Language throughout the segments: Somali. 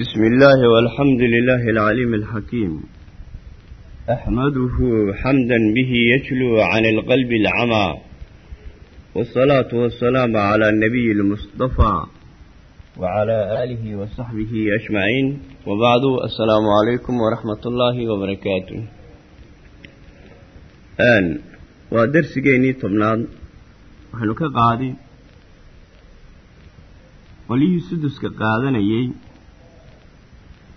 بسم الله والحمد لله العليم الحكيم أحمده حمدا به يتلو عن القلب العمى والصلاة والسلام على النبي المصطفى وعلى آله وصحبه أجمعين وبعد السلام عليكم ورحمة الله وبركاته آن ودرس جيني طبنان وحنو كقادي qolihii suduska qaadanayey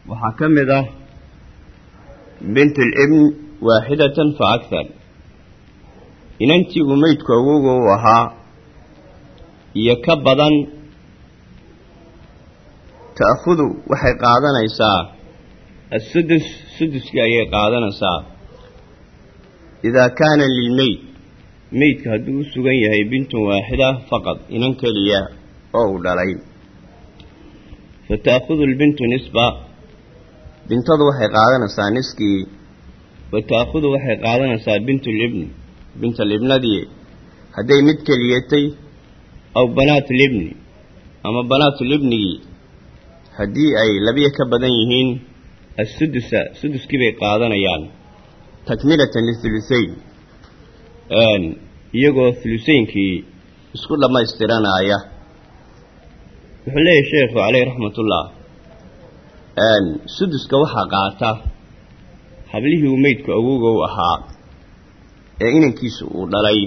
waxaa ka mid ah bint alibn waaxidatan fa akhar inantii uu meydku awowga u ahaa iyo ka badan ta'khudu waxay qaadanaysaa assudus suduskii ayay qaadanaysaa. Idaa kaana lilmeyd meydka hadduu u sugan yahay bintun waaxida faqad inan keliya oo uu dhalay. Fata'khudu lbintu nisba bintadu waxay qaadanaysaa niskii. Wa ta'khudu waxay qaadanaysaa bintulibni bintalibnadii hadday mid keliyatay aw banaatulibni ama banaatulibnigii haddii ay labiyo ka badan yihiin assudusa suduskii bay qaadanayaan. Takmilatan lihulusayn iyagoo hulusaynkii isku dhammaystiranaya wuxuu leeyahay sheekhu caleyh raxmatullah suduska waxaa qaata. Hablihii uu meydku awowga ahaa ee inankiisu uu dhalay.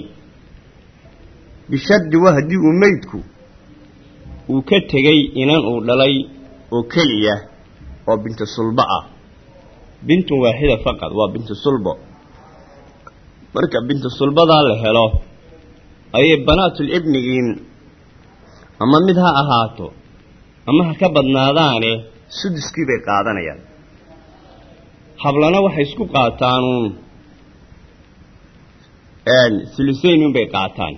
Bishardi waa haddii uu uu ka tegey inan uu dhalay oo keliya oo bintu sulbo ah. Bintun waaxida faqad waa bintu sulbo. Marka bintu sulbadaa la helo ayay banaatul ibnigii ama mid ha ahaato ama ha ka badnaadaane suduskii bay qaadanayaan. Hablana waxay isku qaataanuun hulusaynun bay qaataan.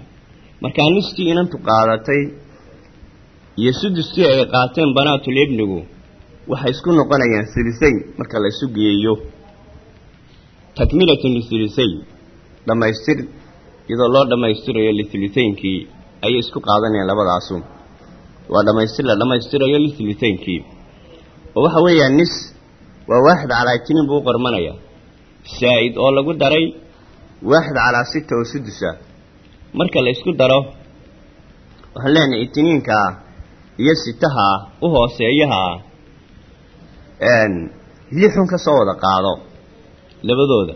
Markaa niskii inantu qaadatay iyo suduskii ay qaateen banaatul ibnigu waxay isku noqonayaan hulusayn marka la isu geeyo. Takmilatun lihulusayn dhammaystir iyadoo loo dhammaystirayo lihulutaynkii ayay isku qaadanayaan labadaasu waa dhamaystir la dhammaystirayo lihulutaynkii oo waxa weeyaan nis waa waaxid calaa itiniin buu qormanayaa saa'id oo lagu daray waaxid calaa sita oo sudusa marka la isku daro waxaan leenahay itiniinkaa iyo sitahaa u hooseeyahaa lixun ka soo wada qaado labadooda.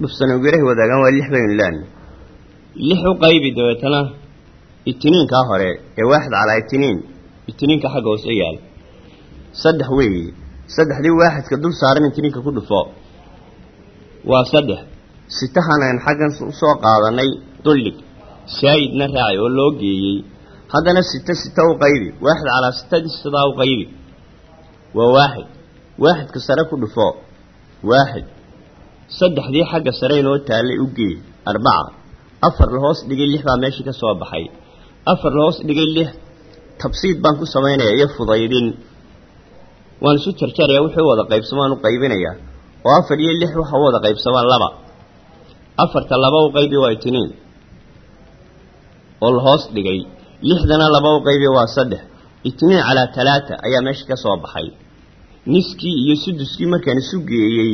Dhufsanogirahay wadaagaan waa lix baynu leenahay. Lix u qaybi dabeetana itiniinkaa hore ee waaxid calaa itiniin itiniinka xagga hoose yaal saddex weeye. Saddexdii waaxidka dul saaran itiniinka ku dhufo. Waa saddex. Sitahan aan xaggan u soo qaadanay duldhig saayidna raacay oo loo geeyey. Haddana sita sita u qaybi. Waaxid calaa sitadii sidaa u qaybi. Waa waaxid. Waaxidka sare ku dhufo. Waaxid. Saddexdii xagga sare inoo taallay u geey. Arbaca. Afar la hoos dhigay lix baa meeshii ka soo baxay. Afar la hoos dhigay lix. Tabsiid baan ku samaynaya iyo fudaydin waan isu jarjaraya wuxuu wada qaybsamaan u qaybinayaa oo afar iyo lix waxa u wada qaybsamaan laba. Afarta laba u qaybi waa itiniin oo la hoos dhigay. Lixdana laba u qaybi waa saddex. Itiniin calaa talaata ayaa meeshii ka soo baxay. Niskii iyo suduskii markaan isu geeyey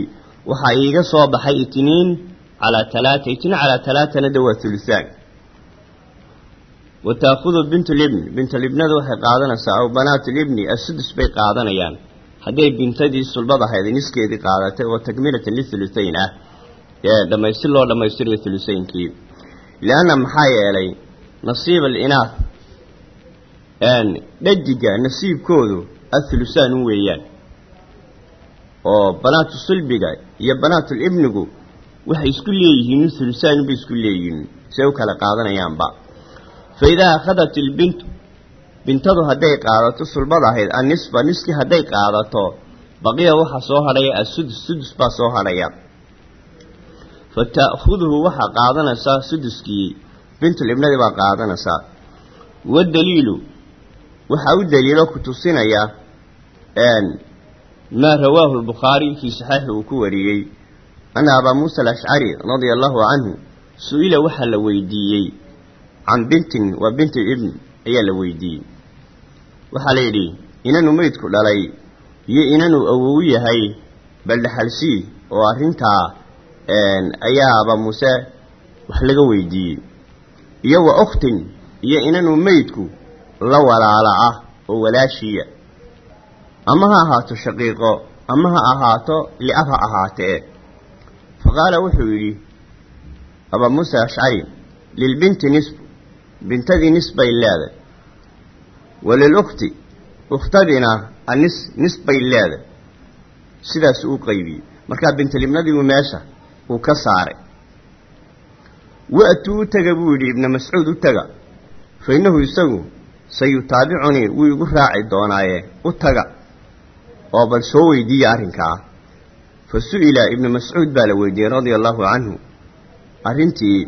waxaa iiga soo baxay itiniin calaa talaata. Itiniin calaa talaatana de waa hulusaan wa taakhudu bintulibni bintulibnada waxay qaadanaysaa aw banaatulibni assudus bay qaadanayaan hadday bintadii sulbad ahayd niskeedii qaadatay oo takmilatan lihulusayn ah. Ee dhamaystir loo dhammaystirayo hulusaynkii lianna maxaa yeelay nasiib alinaah dhadiga nasiibkoodu ahulusaan u weeyaan. Oo banaatu sulbiga iyo banaatul ibnigu waxay isku leeyihiin hulusaanun bay isku leeyihiin. Say u kala qaadanayaanba fa idaa akhadat ilbintu bintadu hadday qaadato sulbad ahayd annisba niskii hadday qaadato baqiya waxaa soo hadhaya assudus sudus baa soo hadhaya. Fa ta'khuduhu waxaa qaadanaysaa suduskii bintul ibnadii baa qaadanaysaa wadaliilu waxaa u daliilo ku tusinaya maa rawaahu lbukhaari fii saxiixi uu ku wariyey. Ana abaa muusa alashcari radia allahu canhu su'ila waxaa la weydiiyey can bintin waa binti ibn ayaa la weydiiyey waxaa la yidhi inanuu meydku dhalay iyo inanuu awow yahay baldhaxalsii oo arrintaa ayaa aba muuse wax laga weydiiyey. Iyo wa ukhtin iyo inanuu meydku la walaala ah oo walaashiiya ama ha ahaato shaqiiqo ama ha ahaato li'ab ha ahaatee fa qaala wuxuu yidhi abaa muuse ashcari lilbinti nisbu bintadii nis bay leeday wa lilukhti ukhtadiina anis nis bay leeday sidaas u qaybiyey markaa bintalibnadiibu meesha uu ka saaray wa'tuu u tega buu yidhi ibna mascuud u tega fa innahu isagu sayutaabicunii wuu igu raaci doonaaye u taga oo bal soo weydiiya arrinkaa fa su'ila ibnu mascuud baa la weydiiyey radia allaahu canhu arrintii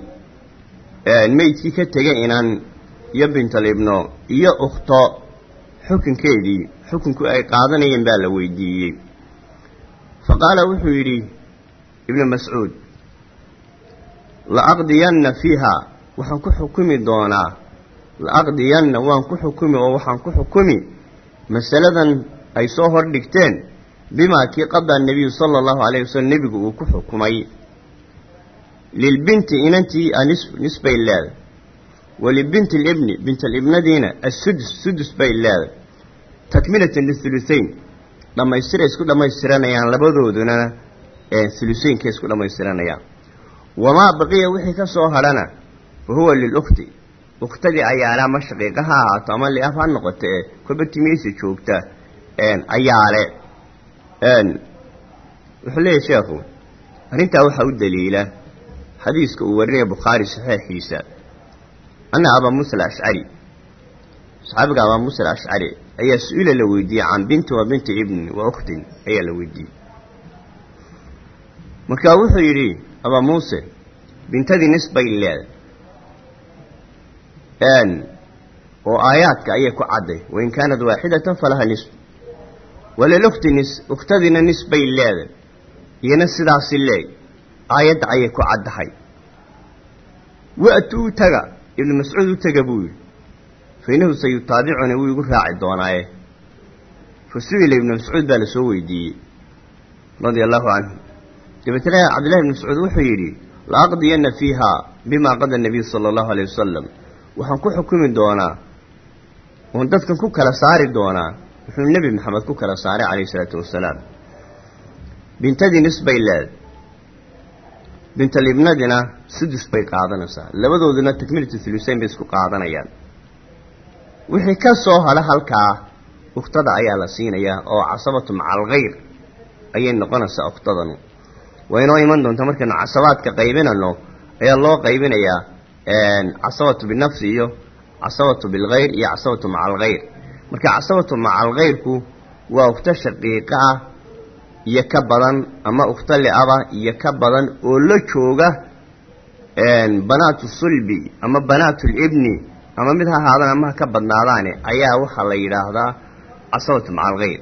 meydkii ka tegay inan iyo bintalibno iyo ukhto xukunkeedii xukunku ay qaadanayeen baa la weydiiyey. Fa qaala wuxuu yidhi ibnu mascuud laaqdiyanna fiiha waxaan ku xukumi doonaa laaqdiyanna waan ku xukumi oo waxaan ku xukumi masaladan ay soo hordhigteen bimaa kii qadaa nebiyu sala allahu calayhi wasalam nebigu uu ku xukumay. Lilbinti inantii anis nis bay leeday walibinti libni bintalibnadiina assudus sudus bay leeday takmilatan lihulusayn dhammaystiray isku dhammaystiranayaan labadooduna hulusaynka isku dhammaystiranayaan wamaa baqiya wixii ka soo hadhana fa huwa lilukhti ukhtadii ayaale ama shaqiiqa ha ahaato ama liaf ha noqoto ee koba timiisa joogta ayaale wuxuu leeyahy sheekhu arrintaa waxaa u daliila xadiiska uu warinaya bukhaari saxiixiisa anna abaa muusa alashcari saxaabiga abaa muusa alashcari ayaa su'ila la weydiiyey can binti wa binti ibnin wa ukhtin ayaa la weydiiyey markaa wuxuu yidhi abaa muuse bintadii nis bay leeday oo aayaadka ayay ku cadday wain kaanad waaxidatan falaha nisf walilukti nis ukhtadiina nis bay leeday iyana sidaasi leey aayadda ayay ku caddahay wa'tu u taga ibnu mascuud u taga buu yidhi. Fa innahu sayutaabicuni wuu igu raaci doonaaye. Fa su'ila ibnu mascuud baa la soo weydiiyey radia allaahu canhu dabeetna cabdillahi ibnu mascuud wuxuu yidhi laaqdiyanna fiiha bimaa qada nabiyu sala allahu alayh wasalam waxaan ku xukumi doonaa oon dadkan ku kala saari doonaa wuxuu nebi maxamed ku kala saaray calayhi isalaatu wasalaam bintadii nis bay bintalibnadina sudus bay qaadanaysaa. Labadooduna takmilatu hulusayn bay isku qaadanayaan. Wixii ka soo hadha halkaa ukhtada ayaa la siinayaa oo casabatu maca alkhayr ayay noqonaysaa ukhtadanu waa inoo iman doontaa markaynu casabaadka qaybinano ayaa loo qaybinayaa casabatu binafsi iyo casabatu bilkhayr iyo casabatu maca alkhayr marka casabatu maca alkhayrku waa ukhto shaqiiqa ah iyo ka badan ama ukhto li-aba iyo ka badan oo la jooga banaatu sulbi ama banaatu libni ama mid ha ama ka badnaadaane ayaa waxaa la yidhaahdaa casabatu maca alkhayr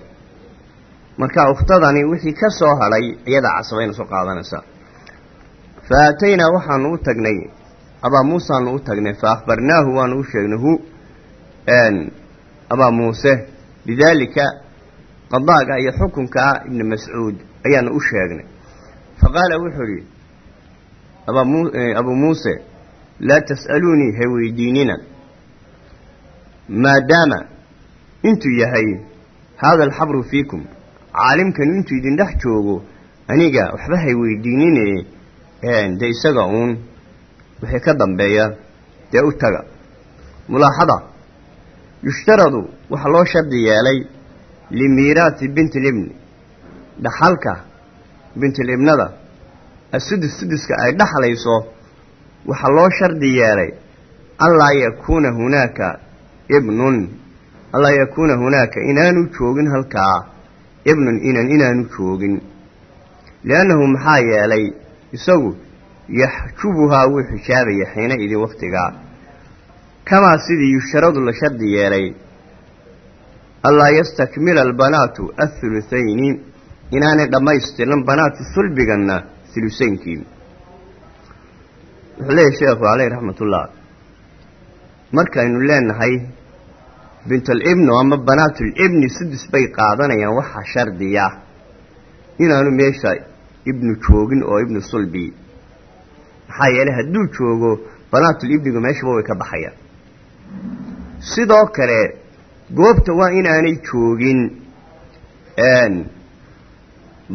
marka ukhtadani wixii ka soo hadhay iyadaa casabayna soo qaadanaysaa fa aataynaa u tagnay abaa muuseaanu u tagnay fa akhbarnaahu waanu u sheegnay hu muuse bidaalika qadaaga iyo xukunkaa ibni mascuud ayaanu u sheegnay. Fa qaala wuxuu idhi abuu muuse laa tas'aluunii ha weydiinina. Maadaama intuu yahay haada alxabru fiikum caalimkanu intuu idin dhex joogo aniga waxba hay weydiinine dee isaga uun wixii ka dambeeya dee u taga. Mulaaxada yushtaradu waxaa loo shardi yeelay limiiraati bintilibni dhaxalka bintilibnada asudus suduska ay dhaxlayso waxaa loo shardi yeelay allaa yakuuna hunaaka ibnun allaa yakuuna hunaaka inaanu joogin halkaa ibnun inan inaanu joogin liannahu maxaa yeelay isagu yaxjubuhaa wuu xijaabaya xiina idin wakhtigaa kamaa sidii yusharadu la shardi yeelay allaa yastakmila albanaatu athuluthayni inaanay dhammaystiran banaatu sulbiganna hulusaynkii wuxuu leeyahy sheekhu caleyh raxmatullah markaynu leenahay bintalibnu ama banaatulibni sudus bay qaadanayaan waxaa shardiya. Inaanu meesha ibnu joogin oo ibnu sulbi. Maxaa yeelay hadduu joogo banaatulibnigu meeshaba way ka baxayaan sidoo kale goobta waa inaanay joogin.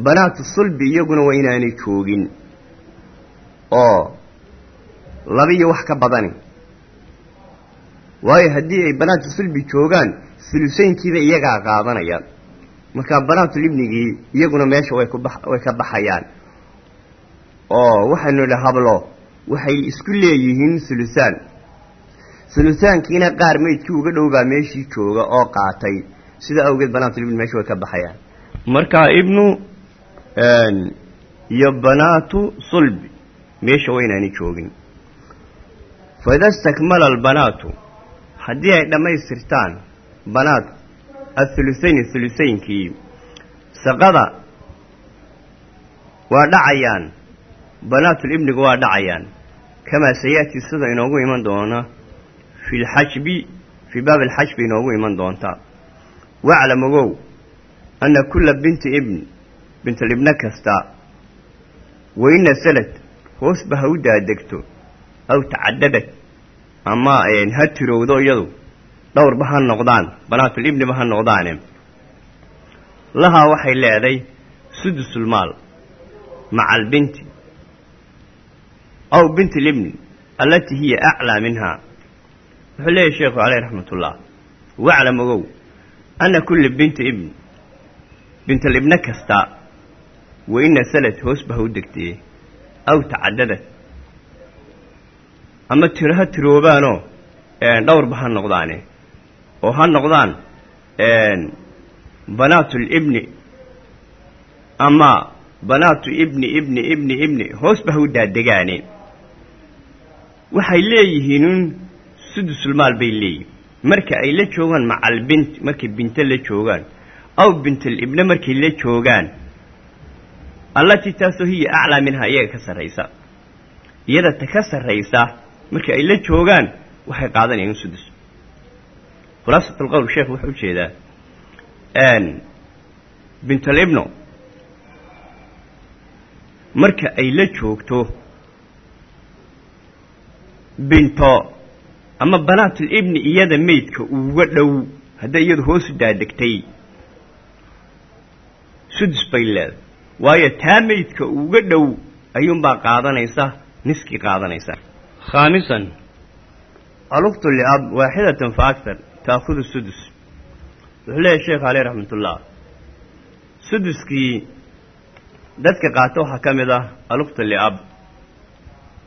Banaatu sulbi iyaguna waa inaanay joogin. Oo laba iyo wax ka badani. Waayo haddii ay banaatu sulbi joogaan hulusaynkiiba iyagaa qaadanayaan. Markaa banaatulibnigii iyaguna meesha way ku way ka baxayaan. Oo waxaynu idhi hablo waxay isku leeyihiin hulusaan hulusaankiina qaar meydkii uga dhowbaa meeshii jooga oo qaatay. Sida awgeed banaatulibni meesha way ka baxayaan. Markaa ibnu iyo banaatu sulbi meesha waa inaani joogin. Fa ida stakmala albanaatu haddii ay dhammaystirtaan banaatu athulusayn thulusaynkii saqada waa dhacayaan banaatulibnigu waa dhacayaan. Kamaa sayaati sida inoogu iman doona fi lxajbi fii baabi alxajbi inoogu iman doonta. Waclam ogow anna kulla binti ibn bintalibna kasta waina salad hoosba ha u daadegto aw tacadadad ama ha tirowdo iyadu dhowrba ha noqdaan banaatulibniba ha noqdaane. Lahaa waxay leeday sudusulmaal maca albinti aw binti libni allatii hiya aclaa minha wuxuu leeyahy sheekhu caleyh raxmat ullah waclam ogow anna kulla binti ibn bintalibna kasta wa ina salad hoosba ha u degtee aw tacadadad ama tiro ha tiroobaanoo dhowrba ha noqdaane. Oo ha noqdaan banaatulibni ama banaatu ibni ibni ibni ibni hoosba ha u daadegaane. Waxay leeyihiinun sudusulmaal bay leeyihiin marka ay la joogaan macalbint markay binto la joogaan aw bintalibne markay la joogaan allatii taasoo hiya aclaa minhaa iyaga ka sarraysa. Iyada ta ka sarraysa marka ay la joogaan waxay qaadanayaan sudus. Khulaasat alqowl sheekh wuxuu u jeedaa bintalibno marka ay la joogto binto ama banaatulibni iyada meydka uga dhow hadday iyadu hoosu daadegtay. Sudus bay leedahay. Waayo taa meydka uga dhow ayuunbaa qaadanaysa niskii qaadanaysa. Khaamisan aluktu liab waaxidatan fa aktar taakudu sudus. Wuxuu leeyahy sheekh caleyh raxmatullah suduskii dadka qaata waxaa ka mid ah aluktu liab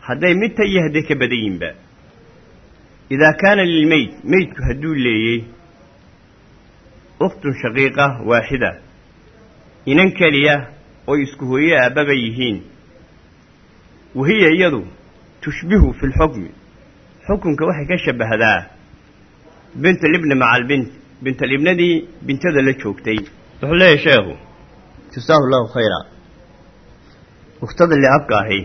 hadday mid ta iyo hadday ka badan yihinba idaa kaana lilmeyd meydku hadduu leeyey ukhtun shaqiiqa waaxida inan keliya oy isku hooye aabbaba yihiin wahiya iyadu tushbihu fi lxukmi xukunka waxay ka shabbahdaa bintalibni maca albint bintalibnadii bintada la joogtay wuxuu leeyahy sheekhu jasaahu llahu khayra ukhtada liabka ahi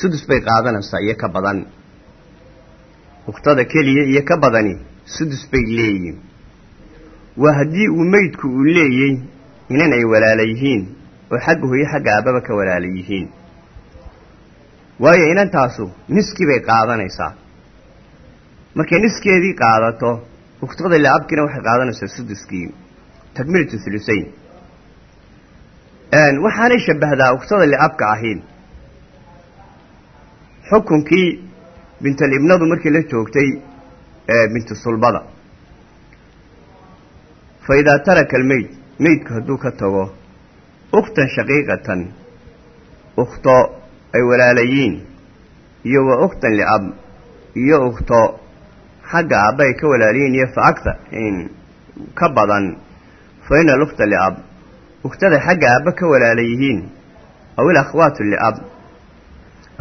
sudus bay qaadanaysaa iyo ka badan ukhtada keliya iyo ka badani sudus bay leeyihiin waa haddii uu meydku uu leeyey inan ay walaala yihiin oo xagga hooyo xagga aabbaba ka walaala yihiin waayo inantaasu niskii bay qaadanaysaa. Markay niskeedii qaadato ukhtada liabkina waxay qaadanaysaa suduskii. Takmilatu hulusayn waxaanay shabbahdaa ukhtada liabka ahiin xukunkii bintalibnadu markii la joogtay bintu sulbada fa idaa taraka almeyd meydku hadduu ka tago ukhtan shaqiiqatan ukhto ay walaalayiin iyo wa ukhtan liab iyo ukhto xagga aabba ay ka walaalayiin iyo fa akthar ka badan fa ina alukhta liab ukhtada xagga aabba ka walaala yihiin aw il akhwaatu liab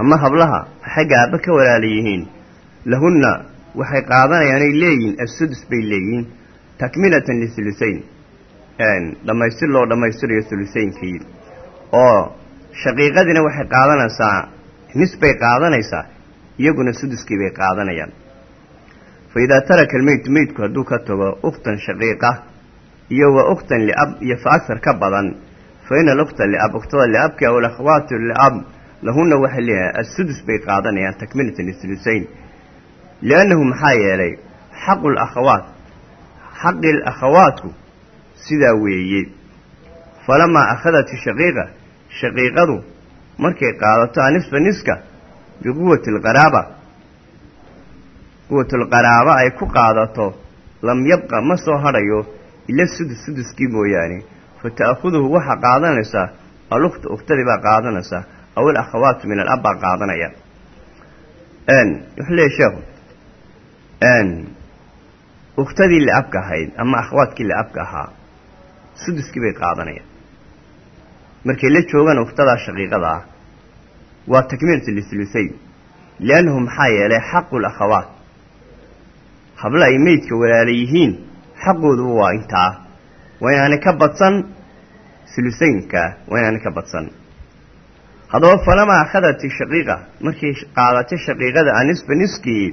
ama hablaha xagga aabba ka walaala yihiin lahunna waxay qaadanayaanay leeyihiin assudus bay leeyihiin takmilatan lihulusayn dhammaystir loo dhammaystirayo hulusaynkii oo shaqiiqadiina waxay qaadanaysaa nis bay qaadanaysaa iyaguna suduskii bay qaadanayaan. Fa idaa taraka almeytu meydku hadduu ka tago ukhtan shaqiiqa iyo wa ukhtan liab iyo fa agar ka badan fa ina alukhta liab ukhtada liabka aw alakhwaatu liab lahunna waxay leeyahay assudus bay qaadanayaan takmilatan isulusayn liannahu maxaa yeelay xaqu lakhawaat xaqi lakhawaatku sidaa weeye. Falamaa akhadat shaqiiqa shaqiiqadu markay qaadato anisfa niska biquwati alqaraaba quwatulqaraaba ay ku qaadato lam yabqa ma soo hadhayo ila sudus suduskii mooyaane. Fa ta'khuduhu waxaa qaadanaysaa alukhta ukhtadii baa qaadanaysaa aw alakhawaatu min alab baa qaadanaya wuxuu leeyahy sheekhu ukhtadii liabka ahayd ama akhwaadkii liabka ahaa suduskii bay qaadanayaan markay la joogaan ukhtadaa shaqiiqada ah waa takmiilatu lisulusayn liannahu maxaa yeelay xaqu lakhawaat habla ay meydka walaala yihiin xaqooduba waa intaa waa inaanay ka badsan sulusaynka waa inaanay ka badsan haddaba falamaa akhadati shaqiiqa markay qaadatay shaqiiqada anisfa niskii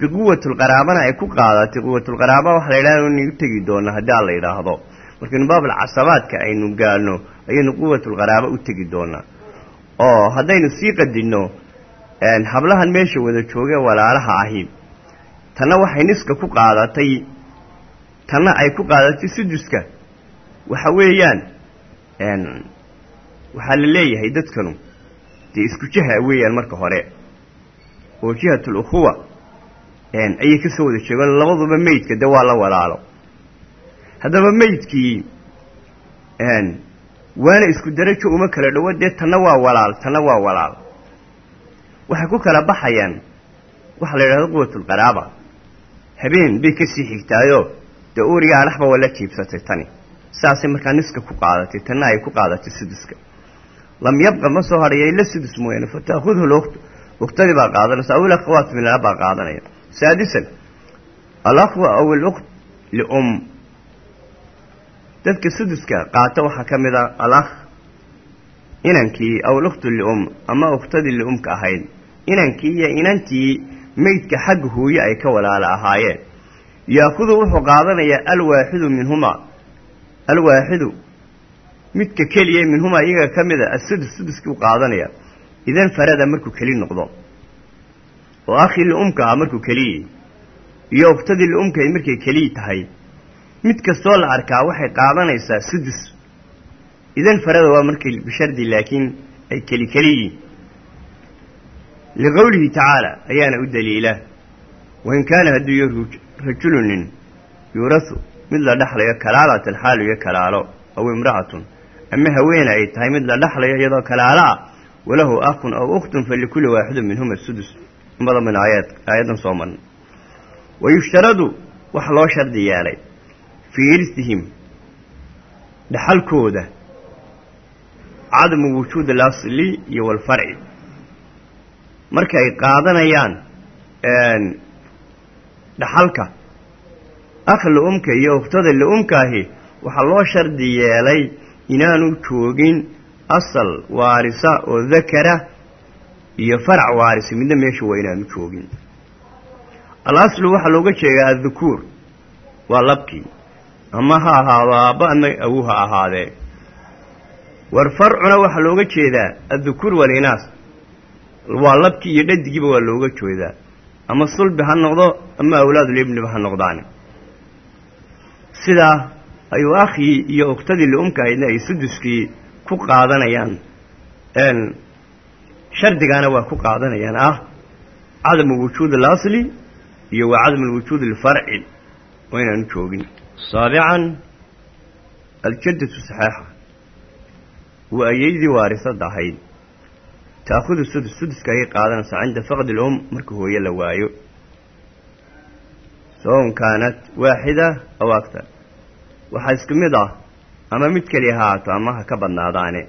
biquwatulqaraabana ay ku qaadatay quwatulqaraaba waxa la yidhahda inu tegi doona haddii a la yidhaahdo markaynu baabul casabaadka aynu gaano ayaynu quwatulqaraaba u tegi doonaa oo haddaynu sii qadinno hablahan meesha wada jooge walaalaha ahi tanna waxay niska ku qaadatay tanna ay ku qaadatay suduska waxa weeyaan waxaa la leeyahay dadkanu dee isku jaha weeyaan marka hore. Oo jihatul ukhuwa ayay ka soo wada jeegaan labaduba meydka de waa la walaalo. Haddaba meydkii waana isku darajo uma kala dhowo dee tanna waa walaal tanna waa walaal. Waxay ku kala baxayaan waxaa la yidhahdo quwatulqaraaba habeen bay ka sii xigtaayoo dee uuriga adhaxba waa jiibsatay tani. Saasay markaa niska ku qaadatay tanna ay ku qaadatay suduska lam yabqa ma soo hadhaya ila sudus mooyaane fa taakudhu lukt uktadii baa qaadanaysa aw ilakhawaat min alab baa qaadanaya saadisan alakhwa aw ilukt lium dadka suduska qaata waxaa ka mid a alakh inankii aw lukhtu lium ama uktadii liumka ahayd inankii iyo inantii meydka xagga hooye ay ka walaala ahaayeen yaakudu wuxuu qaadanayaa alwaaxidu minhumaa alwaaxidu midka keliya minhumaa iyaga ka mid a asudus suduskuu qaadanaya. Idan farada markuu keli noqdo oo akhii liumka ah markuu keliyi iyo uktadii liumka markay keliyi tahay mid kastoo la arkaa waxay qaadanaysaa sudus idan farada waa markay bishardi laakiin ay keli keliyiin liqowlihi tacaala ayaana u daliila. Wain kaana hadduu yo rajulunin yuurasu mid la dhexlayo kalaalatan xaalu iyo kalaalo aw imra'atun ama haweene ay tahay mid la dhexlayo iyadoo kalaalo ah walahu akhun aw ukhtun falikulli waaxidin minhuma sudus inbadan baynu aayad aayaddan soo marna. Wayushtaradu waxa loo shardi yeelay fii irsihim dhaxalkooda cadamu wujuud alasli iyo walfarci. Marka ay qaadanayaan dhaxalka akh la-umka iyo ukhtada la-umkaahi waxaa loo shardi yeelay inaanu joogin asal waarisa oo dakara iyo farac waarisa midna meesha waa inaanu joogin. Al aslu waxaa looga jeedaa addukuur waa labkii ama ha ahaado aabba ama awu ha ahaadee. War farcuna waxaa looga jeedaa addukuur walinaas waa labkii iyo dhadigiiba waa looga jeedaa. Ama sulbi ha noqdo ama awlaadulibniba ha noqdaan. Sidaa ayuu akhii iyo uktadii liumka ahaydna ay suduskii ku qaadanayaan. Shardigaana waa ku qaadanayaan ah cadamu wujuud alasli iyo wa cadamu lwujuud alfarci. Waa inaanu joogin. Saabican aljaddatu saxeixa waa ayeydii waarisada ahayd. Taakudu sudus suduska ayay qaadanaysaa cinda faqdi lum marka hooye la waayo. Sawaun kaanat waaxida aw aktar waxaa isku mid ah ama mid keliya ha haato ama ka badnaadaane.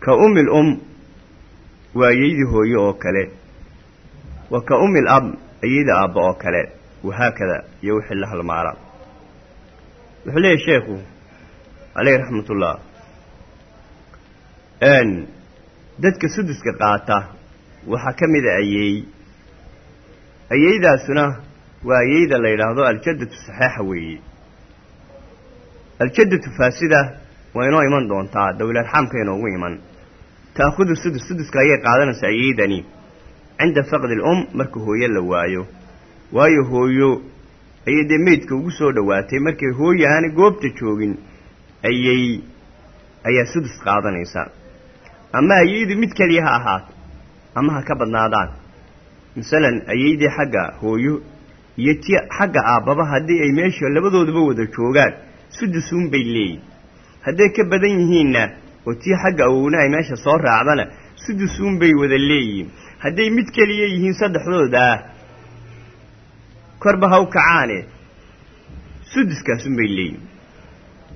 Ka umil um waa ayeydii hooye oo kale. Wa ka umil ab ayeyda aabba oo kale. Wahaakada iyo wixii la halmaala. Wuxuu leeyahy sheekhu caleyhi raxmatullah dadka suduska qaata waxaa ka mida ayeey ayeydaasuna waa ayeyda la yidhaahdo aljaddatu saxeixa weeye aljaddatu faasida waa inoo iman doontaa dowlarxaamka inoogu iman. Taakhudu sudus suduska ayay qaadanaysaa ayeydani cinda faqdi alum marka hooyo la waayo. Waayo hooyo ayay dee meydka ugu soo dhowaatay. Markay hooyo aanay goobta joogin ayay ayaa sudus qaadanaysaa. Ama ayeydu mid keliya ha ahaato ama ha ka badnaadaan. Masalan ayeydii xagga hooyo iyo ti xagga aabbaba haddii ay meesha labadooduba wada joogaan sudusuun bay leeyihiin hadday ka badan yihiinna oo tii xagga awowna ay meesha soo raacdana sudusuun bay wada leeyihiin. Hadday mid keliya yihiin saddexdoodaa korba ha u kacaane. Suduskaasun bay leeyihiin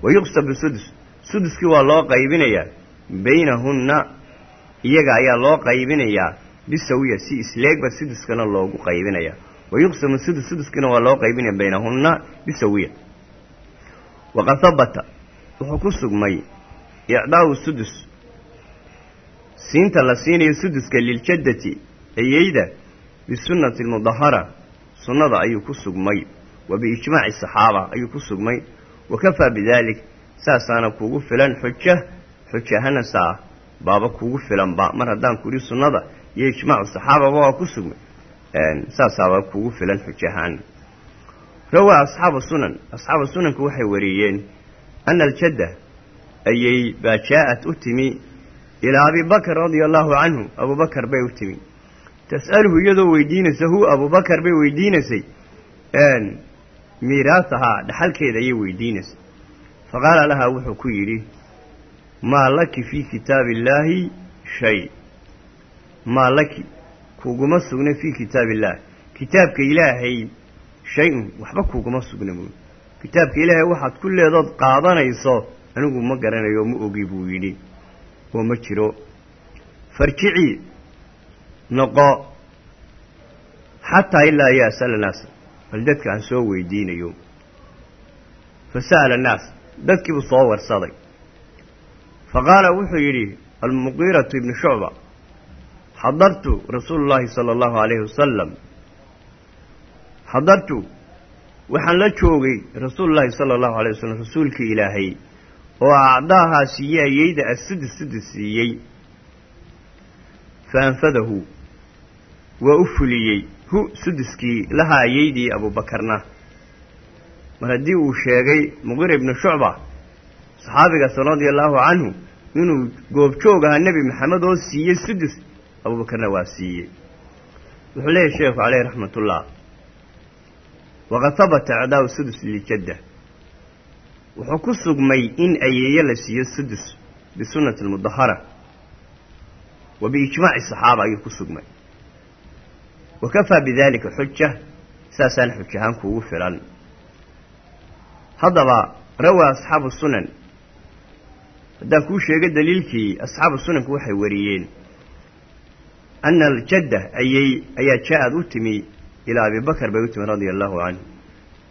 wa yuqsabu sudus. Suduskii waa loo qaybinayaa. Baynahunna iyaga ayaa loo qaybinayaa. Bisawiya si isleegba suduskana loogu qaybinayaa wa yuqsamu sudus suduskina waa loo qaybinaya baynahunna bisawiya waqad habata wuxuu ku sugmay icdaa'u sudus siinta la siinayo suduska liljaddati ayeyda bisunnati almudahara sunnada ayuu ku sugmay wa biijmaaci saxaaba ayuu ku sugmay wa kafaa bidaalik saasaana kuugu filan xuja xujahana saa baaba kuugu filanba mar haddaan ku sunnada iyo ijmaacu saxaababa waa ku sugmay saasaaba kuugu filan xujahaan rawaa asxaabu sunan. Asxaabu sunanku waxay wariyeen ana aljadda ayay baa jaa-at u timi ilaa abibakar radia allaahu canhu abubakar bay u timi. Tas'aluhu iyadoo weydiinaysa hu abubakar bay weydiinaysay miiraasahaa dhaxalkeeda ayay weydiinaysay faqaala lahaa wuxuu ku yidhi maa laki fii kitaabi illaahi shay kuguma sugna fii kitaabi illaah kitaabka ilaahay shay-un waxba kuguma sugna buui kitaabka ilaahay waxaad ku leedood qaadanayso anigu ma garanayo ma ogi buu yidhi. Oo ma jiro. Farjicii noqo xataa ilaa yas'ala naas bal dadka aan soo weydiinayo. Fa sa'ala annaas dadkiibuu soo warsaday. Fa qaala wuxuu yidhi almuqiiratu ibnu shucba xadartu rasuulu llaahi sala allahu calayhi wasalam xadartu waxaan la joogay rasuulullaahi sala allahu alay wasalam rasuulkii ilaahay oo acdaahaa siiyey ayeyda asudus sudus siiyey fa anfadahu waa u fuliyey hu suduskii lahaa ayeydii abuubakarna mar haddii uu sheegay muqira ibnu shucba saxaabigaas radia allaahu canhu inuu goobjoog ahaa nebi maxamed oo siiyey sudus abuubakarna waa siiyey. Wuxuu leeyahy sheekhu caleyhi raxmatullah waqad habata icdaau sudus liljadda. Wuxuu ku sugmay in ayeeye la siiyo sudus bisunnati almudahara wa biijmaaci saxaaba ayuu ku sugmay. Wa kafaa bidaalika xuja saasaana xuj ahaan kuugu filan. Haddaba rawaa asxaabu sunan. Haddaan kuu sheego daliilkii asxaabu sunanku waxay wariyeen ana aljadda ayey ayaa jaa-ad u timi ilaa abibakar bay u timi radia allaahu canhu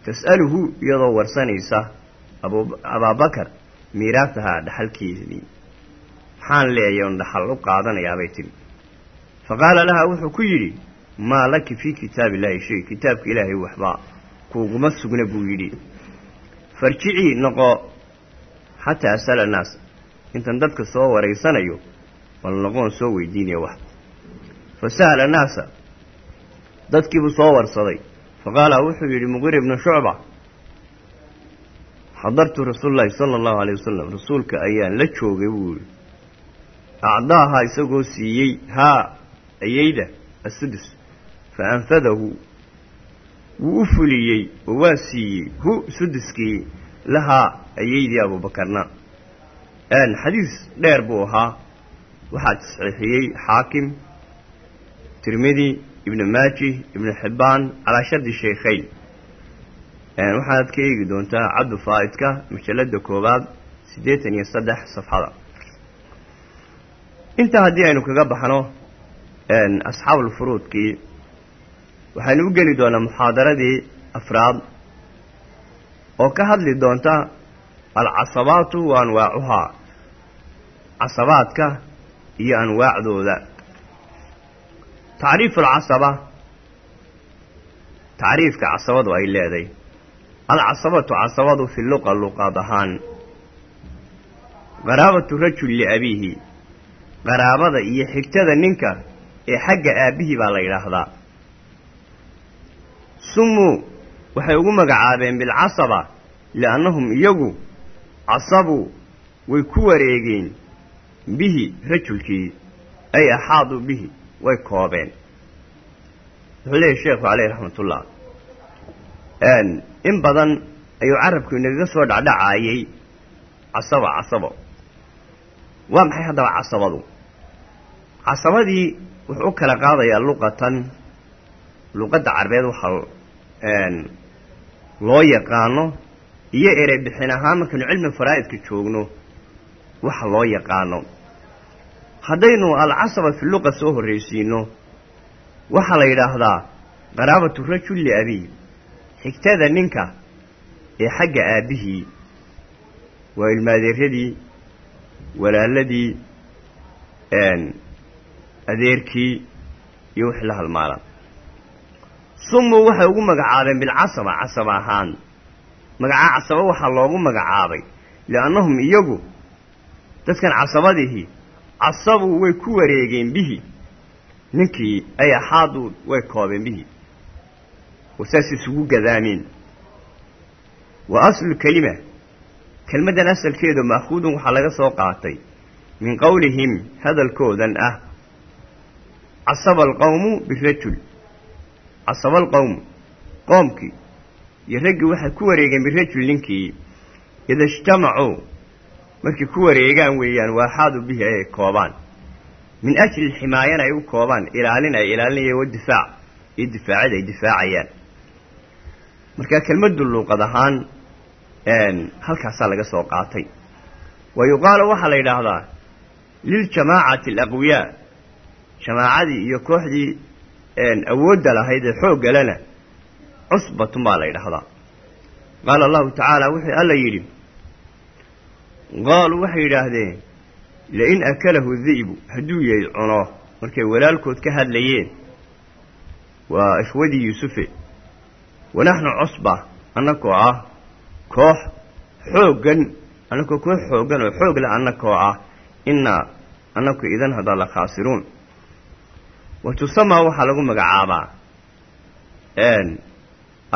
tas'aluhu iyadoo warsanaysa abaabakar miiraasahaa dhaxalkeedii maxaan leeyahay oon dhaxal u qaadanayaabay tiri fa qaala lahaa wuxuu ku yidhi maa laki fii kitaabi illaahi shay kitaabka ilaahay waxba kuuguma sugna buu yidhi farjicii noqo xataa as'ala annaas intan dadka soo waraysanayo bal noqoon soo weydiinaya fa sa'ala annaasa dadkiibuu soo warsaday. Fa qaala wuxuu yidhi muqir ibnu shucba xadartu rasuululahi sala allahu alayh wasalam rasuulka ayaan la joogay buu yihi acdaaha isagoo siiyey haa ayeyda asudus fa anfadahu wuu u fuliyey oo waa siiyey hu suduskii lahaa ayeydii abuubakarna. Xadiis dheer buu ahaa. Waxaa tasxiixiyey xaakim tirmidi ibnu maaji ibnu xibbaan calaa shardi shaykhayn. Waxaad ka eegi doontaa cabdu faa'idka majalada koowaad siddeetan iyo saddex safxada. Intaa haddii aynu kaga baxno asxaabulfuruudkii waxaynu u geli doonaa muxaadaradii afraad oo ka hadli doonta alcasabaatu wa anwaacuhaa casabaadka iyo anwaacdooda tacriifu alcasaba tacriifka casabadu ay leeday. Alcasabatu casabadu fi luqa luqaad ahaan qaraabatu rajul liabiihi qaraabada iyo xigtada ninka ee xagga aabbihii baa la yidhaahdaa. Sumuu waxay ugu magacaabeen bilcasaba li'annahum iyagu casabuu way ku wareegeen bihi rajulkii ay axaaduu bihi way koobeen wuxuu leeyahy sheekhu caleyh raxmatullah in badan ayuu carabku inagaga soo dhacdhacaayey casabo casabo waa maxay haddaba casabadu casabadii wuxuu u kala qaadayaa luqatan luqadda carbeed waxaa loo yaqaano iyo erey bixin ahaan markaynu cilmi faraa'idka joogno waxa loo yaqaano haddaynu alcasaba fi luqa soo horraysiino waxaa la yidhaahdaa qaraabatu rajul liabiy xigtada ninka ee xagga aabbihii waa ilmaadeeradii walaaladii adeerkii iyo wixii la halmaala. Sumuu waxay ugu magacaabeen bilcasaba casaba ahaan. Magacaa casaba waxaa loogu magacaabay li'annahum iyagu dadkan casabadihii casabuu way ku wareegeen bihi. Ninkii ay axaaduu way koobeen bihi. Oo saas isugu gadaameen wa aslu kelima kelmaddan asalkeedu ma'khuudun waxaa laga soo qaatay. Min qowlihim hadalkoodan ah. Casaba alqowmu birajul casaba alqowmu qoomkii. Iyo raggii waxay ku wareegeen birajul ninkii. Ida markay ku wareegaan weeyaan waaxaadu bihi ay koobaan. Min ajli ximaayana ay u koobaan ilaalin ay ilaalinayaan wa difaac. Iyo difaacid ay difaacayaan. Marka kelmaddu luuqad ahaan halkaasaa laga soo qaatay. Wa yuqaalu waxaa la yidhaahdaa liljamaacati alaqwiyaa jamaacadii iyo kooxdii awoodda lahayd ee xoogga lena cusbatun baa la yidhaahdaa. Qaala allahu tacaala wuxuu alla yidhi qaaluu waxay yidhaahdeen lain akalahu di'bu hadduu yahay cuno markay walaalkood ka hadlayeen waa ikhwadii yuusufe wanaxnu cusba annakoo ah koox xooggan annakoo koox xooggan oo xoog leh annakoo ah innaa annaku idan haddaa la khaasiruun wa tusamaa waxaa lagu magacaabaa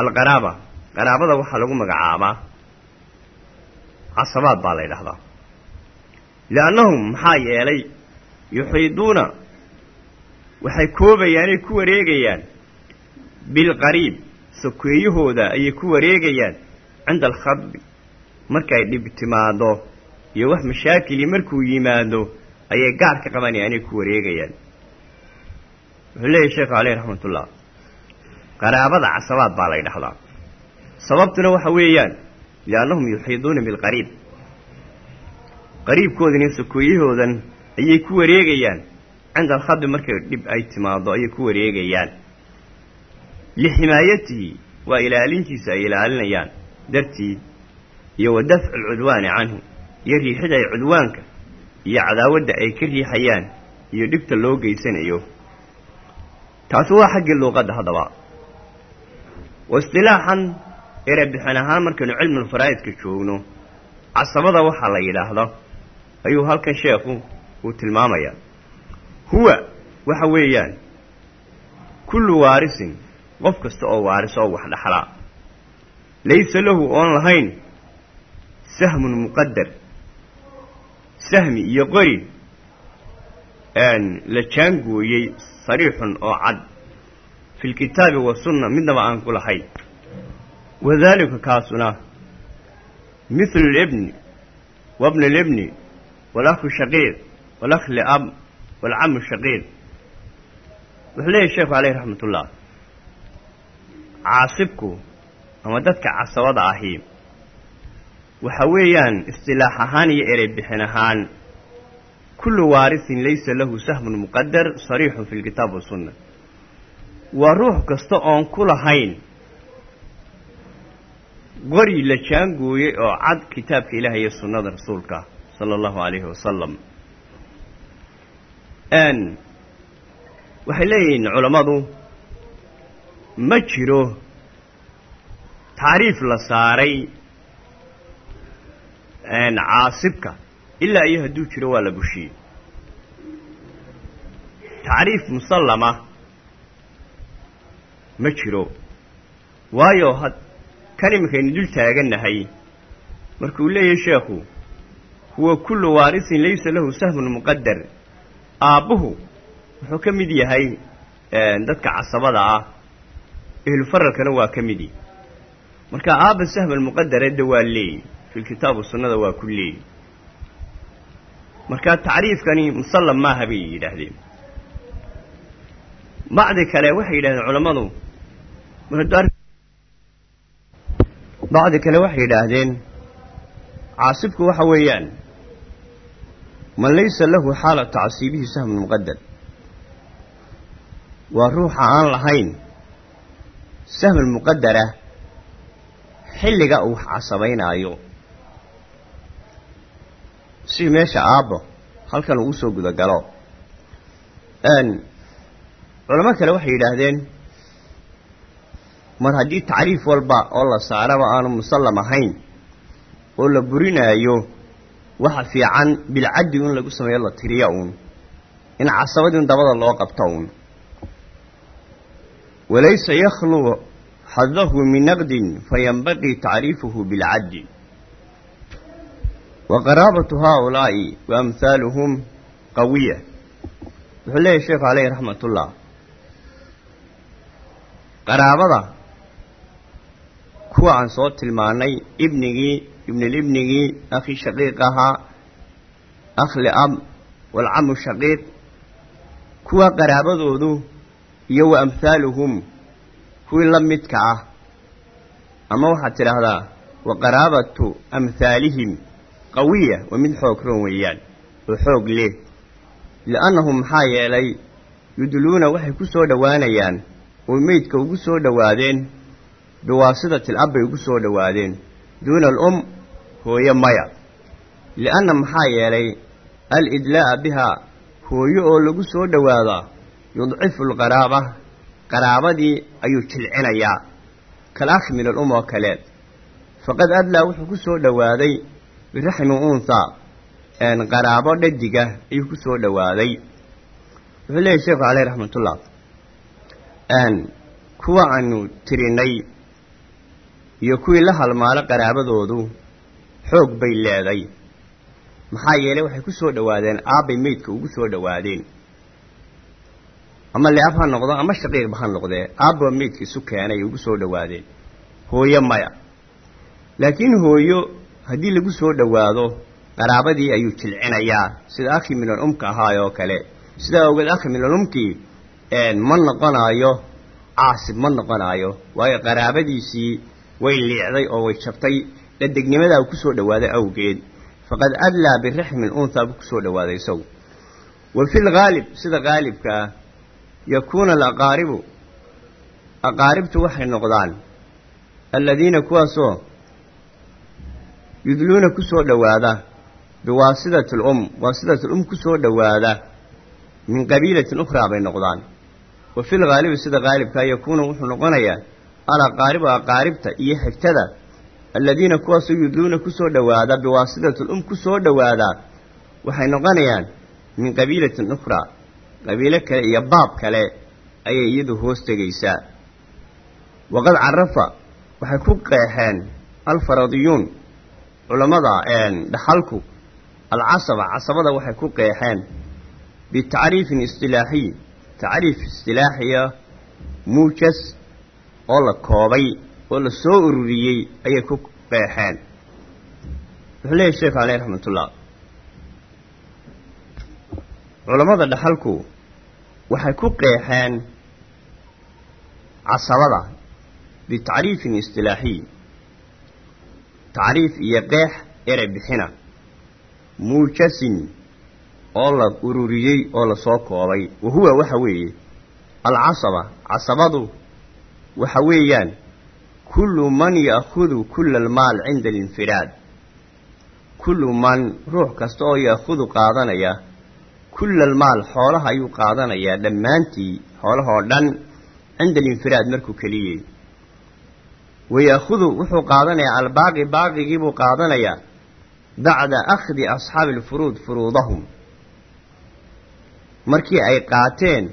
alqaraaba qaraabada waxaa lagu magacaabaa casabaad baa la ydhahdaa li'annahum maxaa yeelay yuxiiduuna waxay koobayaanay ku wareegayaan bilqariib sokeeyahooda ayay ku wareegayaan cinda alkhadbi markay dhib timaado iyo wax mashaakili markuu yimaado ayay gaar ka qabanayaanay ku wareegayaan. Wuxuu leeyahy sheekhu caleyh raxmatullah qaraabada casabaad baa la ydhahdaa sababtuna waxa weeyaan li'annahum yuxiiduuna bilqariib qariibkoodan iyo sokooyahoodan ayay ku wareegayaan cinda alkhadbi markay dhib ay timaado ayay ku wareegayaan liximaayatihi waa ilaalintiisa ay ilaalinayaan dartii iyo wa dafcu alcudwaani canhu iyo riixida ay cudwaanka iyo cadaawadda ay ka riixayaan iyo dhibta loo geysanayo taasi waa xaggii luuqadda haddaba erebixin ahaan markaynu cilmulfaraa'idka joogno casabada waxaa la yidhaahdo ayuu halkan sheekhu uu tilmaamayaa. Huwa waxa weeyaan kullu waarisin qof kasta oo waariso oo wax dhaxlaa. Laysa lahu oon lahayn sahmun muqadar sahmi iyo qori la jaangooyey sariixun oo cad. Fi lkitaabi wasunna midnaba aan ku lahayn wadaalika kaasuna mithlu libni wabni libni walakhu shaqiiq walakh liab walcamu shaqiiq wuxuu leeyahy sheekhu caleyh raxmatullah caasibku ama dadka casabada ahi waxa weeyaan istilaax ahaan iyo erey bixin ahaan kullu waarisin laysa lahu sahmun muqadar sariixun fi lkitaab wasunna waa ruux kasta oon ku qori la jaangooyey oo cad kitaabka ilaah iyo sunnada rasuulka sala allahu calayhi wasalam waxay leeyihiin culammadu ma jiro tacriif la saaray caasibka ilaa iyo hadduu jiro waa la bushiyey. Tacriif musallama ma jiro waayo iminkaynu dul taagannahay. Markuu leeyahay sheekhu huwa kullu waarisin laysa lahu sahmun muqadar aabbuhu wuxuu ka mid yahay dadka casabada ah. Ehlufaralkana waa ka midi. Marka aabba sahman muqadaradda waa leey. Fi kitaabu sunnada waa ku leey. Marka tacriifkani musallam maaha bay yidhaahdeen. Bacdi kale waxay yidhahdeen culammadu bacdi kale waxay yidhaahdeen caasibku waxa weeyaan man laysa lahu xaala tacsiibihi sahmun muqadar waa ruuxa aan lahayn sahmun muqadara xilliga uu casabaynaayo. Si meesha aabbo halkan uu u soo gudagalo. Culamo kale waxay yidhaahdeen mar haddii tacriif walba oo la saaraba aanu musallam ahayn oo la burinaayo waxa fiican bilcaddi in lagu sameeyo la tiriya uun. In casabadii un dabada loo qabto uun. Walaysa yakhluu xadahu min naqdin fayanbaqii tacriifuhu bilcaddi wa qaraabatu haaulaa'i wa amhaaluhum qawiya. Wuxuu leeyahy sheekhu caleyhi raxmatullah. Qaraabada kuwa aan soo tilmaanay ibnigii ibnilibnigii akhi shaqiiq ahaa akhli ab walcamu shaqiiq kuwa qaraabadoodu iyo wa amhaaluhum kuwii la midka ah. Ama waxaad tidhaahdaa wa qaraabatu amhaalihim qawiya waa mid xoog roon weeyaan oo xoog leh. Li'annahum maxaa yeelay yudluuna waxay ku soo dhowaanayaan oo meydka ugu soo dhowaadeen biwaasitati al ab bay ugu soo dhowaadeen duuna alum hooyo maya. Li'anna maxaa yeelay al-idlaa'a bihaa hooyo oo lagu soo dhowaadaa yudcifu alqaraaba qaraabadii ayuu jilcinayaa. Kal akhi min alum oo kale. Faqad adlaa wuxuu ku soo dhowaaday biraxmi unthaa qaraabo dhadiga ayuu ku soo dhowaaday. Wuxuu leeyahy sheekhu caleyh raxmatullah kuwa aanu tirinay iyo kuwii la halmaalo qaraabadoodu xoog bay leeday. Maxaa yeelay waxay ku soo dhowaadeen aabbay meydka ugu soo dhowaadeen. Ama leab ha noqdo ama shaqiiqba ha noqdee aabba meydka isu keenay ugu soo dhowaadeen. Hooyo maya. Laakiin hooyo haddii lagu soo dhowaado qaraabadii ayuu jilcinayaa. Sida akhi minal umka ahaay oo kale. Sidaa ogeed akhi minal umkii ma noqonaayo caasib ma noqonaayo. Waayo qaraabadiisii way liicday oo way jabtay dhadegnimadaa ku soo dhowaaday awgeed. Faqad adlaa biraxmi lunhaa buu ku soo dhowaaday isagu wa fi lghaalib sida haalibka ah yakuuna alaqaaribu aqaaribtu waxay noqdaan alladiina kuwaasoo yudluuna ku soo dhowaada biwaasitati alum waasitati alum ku soo dhowaada min qabiilatin ukhraa bay noqdaan. Wa fi lghaalibi sida haalibkaa yakuunu wuxuu noqonayaa alaqaaribu aqaaribta iyo xigtada alladiina kuwaasoo yudluuna ku soo dhowaada biwaasitati alum ku soo dhowaadaa waxay noqonayaan min qabiilatin ukhraa qabiilo kale iyo baab kale ayay iyadu hoos tegaysaa waqad carafa waxay ku qeexeen alfaradiyuun culammada dhaxalku alcasaba casabada waxay ku qeexeen bitacriifin istilaaxiy tacriif istilaaxiya muujas oo la koobay oo la soo ururiyey ayay ku qeexeen wuxuu leeyahy sheekh caleyh raxmatullah. Culammada dhaxalku waxay ku qeexeen casabada bitacriifin istilaaxiy tacriif iyo qeex erey bixina muujasin oo la ururiyey oo la soo koobay. Wa huwa waxa weeye alcasaba casabadu waxa weeyaan kullu man ya'khudu kulla almaal cinda alinfiraad kullu man ruux kasta oo ya'khudu qaadanaya kulla almaal xoolaha ayuu qaadanayaa dhammaantii xoolahoo dhan cinda alinfiraad markuu keliyey wayaahudu wuxuu qaadanayaa albaaqi baaqigii buu qaadanayaa bacda akhdi asxaabi alfuruud furuudahum. Markii ay qaateen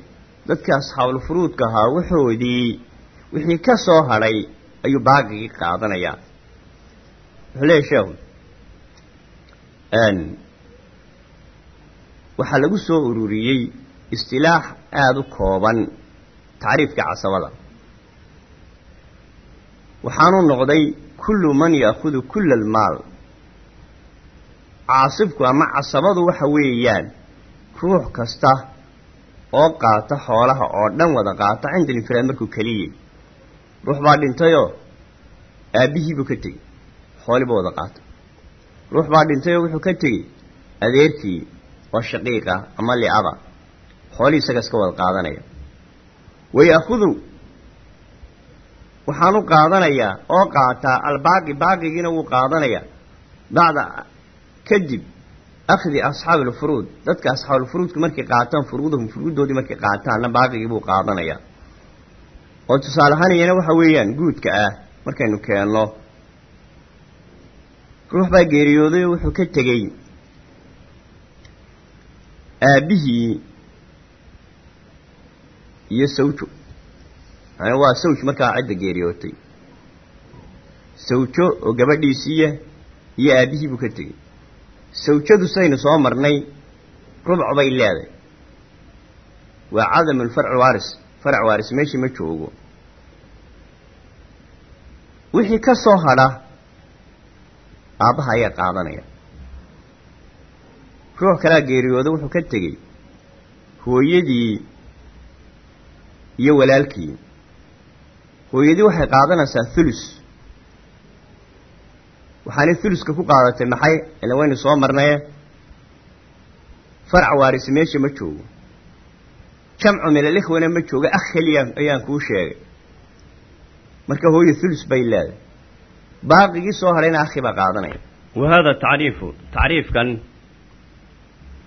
dadkii asxaabulfuruudka ahaa wuxoodii wixii ka soo hadhay ayuu baaqigii qaadanayaa wuxuu leeyahy sheekhu waxaa lagu soo ururiyey istilaax aada u kooban tacriifka casabada waxaanu noqday kullu man ya'khudu kulla almaal caasibku ama casabadu waxa weeyaan ruux kasta oo qaata xoolaha oo dhan wada qaata cinda linfiraad markuu keliyey ruux baa dhintayoo? Aabbihiibuu ka tegey. Xooliba wada qaata ruux baa dhintayoo wuxuu ka tegey adeerkii oo shaqiiqa ama li'aba. Xoolihii isaga iska wada qaadanaya. Waya'khudu waxaanu qaadanayaa oo qaataa albaaqi baaqigiina wuu qaadanayaa bacda kadib akhdi asxaabi alfuruud dadka asxaabulfuruudka markay qaataan furuudahum furuuddoodii markay qaataanna baaqigii buu qaadanayaa oo iyana waxa weeyaan guudka ah markaynu keenno ruux baa geeriyooday oo wuxuu ka tegey aabbihii iyo sawjo. Yani waa sawj markaa cidda geeriyootay. Sawjo oo gabadhiisiiya iyo aabbihii buu ka tegey. Sawjadu saynu soo marnay rubc bay leedahay. Waa cadam alfarci waaris farac waaris meeshii ma joogo. Wixii ka soo hadha aabbaha ayaa qaadanaya. Ruux kalaa geeriyooda wuxuu ka tegey hooyadii iyo walaalkii. Hooyadii waxay qaadanaysaa thulus waxaanay thuluska ku qaadatay maxay? Ila waynu soo marnaye farac waarisi meesha ma joogo jamcu min alikhwana ma joogo akh keliya ayaan kuu sheegay. Marka hooyo thulus bay leedahay. Baaqigii soo hadhayna akhi baa qaadanaya. Wa hada tacriifu tacriifkan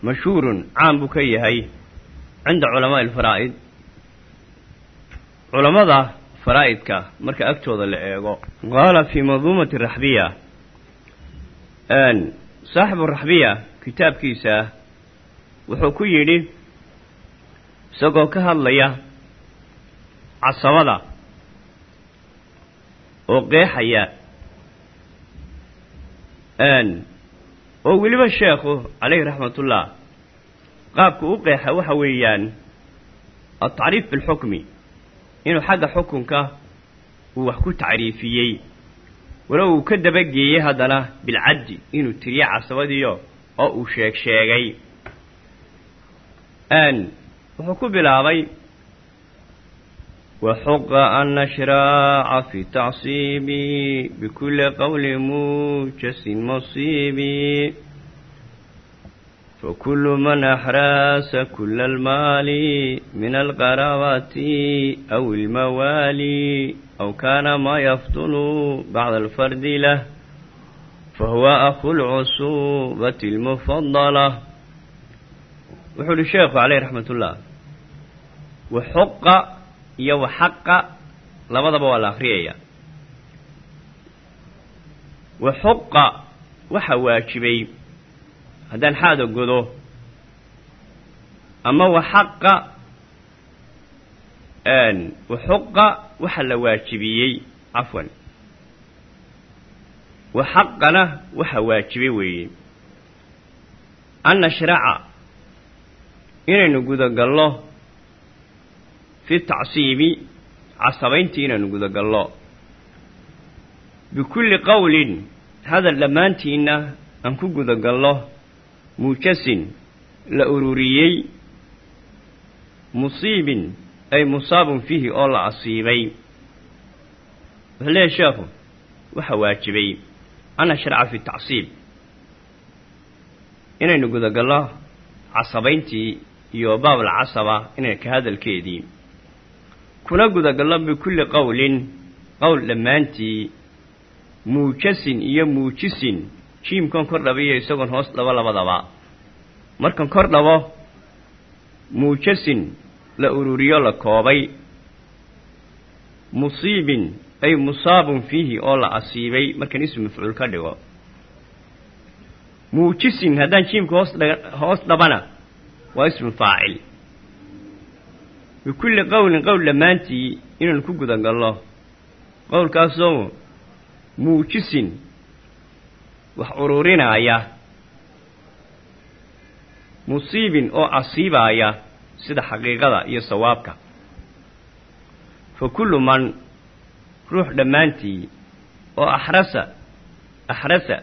mashhuurun caan buu ka yahay cinda culamaai alfaraa'id. Culammada faraa'idka marka agtooda la eego qaala fii manduumati raxbiya saaxibu raxbiya kitaabkiisa wuxuu ku yidhi isagoo ka hadlaya casabada oo qeexaya oo weliba sheekhu calayhi raxmatullah qaabku u qeexa waxa weeyaan altacriif bilxukmi inuu xagga xukunka uu wax ku tacriifiyey walow uu ka dabageeyey haddana bilcaddi inuu tiriye casabadiio oo uu sheeg sheegay wuxuu ku bilaabay waxuqa an nashraaca fi tacsiibi bikulli qowli muujasin musiibi fakulu man axraasa kula almaali min alqaraabati aw ilmawaali aw kaana maa yaftulu bacda alfardi lah fahuwa akhu lcusuubati almufadala wuxuu uhi sheekhu caleyh raxmat ullah waxuqa iyo waxaqa labadaba waa la akriyaya waxuqa waxa waajibay haddaan xaada godo ama waxaqa waxuqa waxa la waajibiyey cafwan waxaqana waxa waajibay weeye. An nashraca inaynu gudagallo fi tacsiibi casabayntii inaynu gudagallo bikulli qowlin hadal dhammaantiinna aan ku gudagallo muujasin la ururiyey musiibin ay musaabun fiihi oo la asiibay leeyahy sheekhu waxa waajibay an ashraca fi tacsiib inaynu gudagallo casabayntii iyo baabul casaba inay ka hadalkeedii kuna gudagallo bikulli qowlin qowl dhammaantii muujasin iyo muujisin jiimkan kor dhabiyo isagoon hoos dhabo labadaba. Markan kor dhabo muujasin la ururiyo la koobay. Musiibin ay musaabun fiihi oo la asiibay. Markan ismu mafcuul ka dhigo. Muujisin haddaan jiimka hoos dhabana waa ismu faacil bikulli qowlin qowl dhammaantii inaan ku guda galno qowlkaasoo muujisin wax ururinaya musiibin oo asiibaya sida xaqiiqada iyo sawaabka fa kullu man ruux dhammaantii oo axrasa axrasa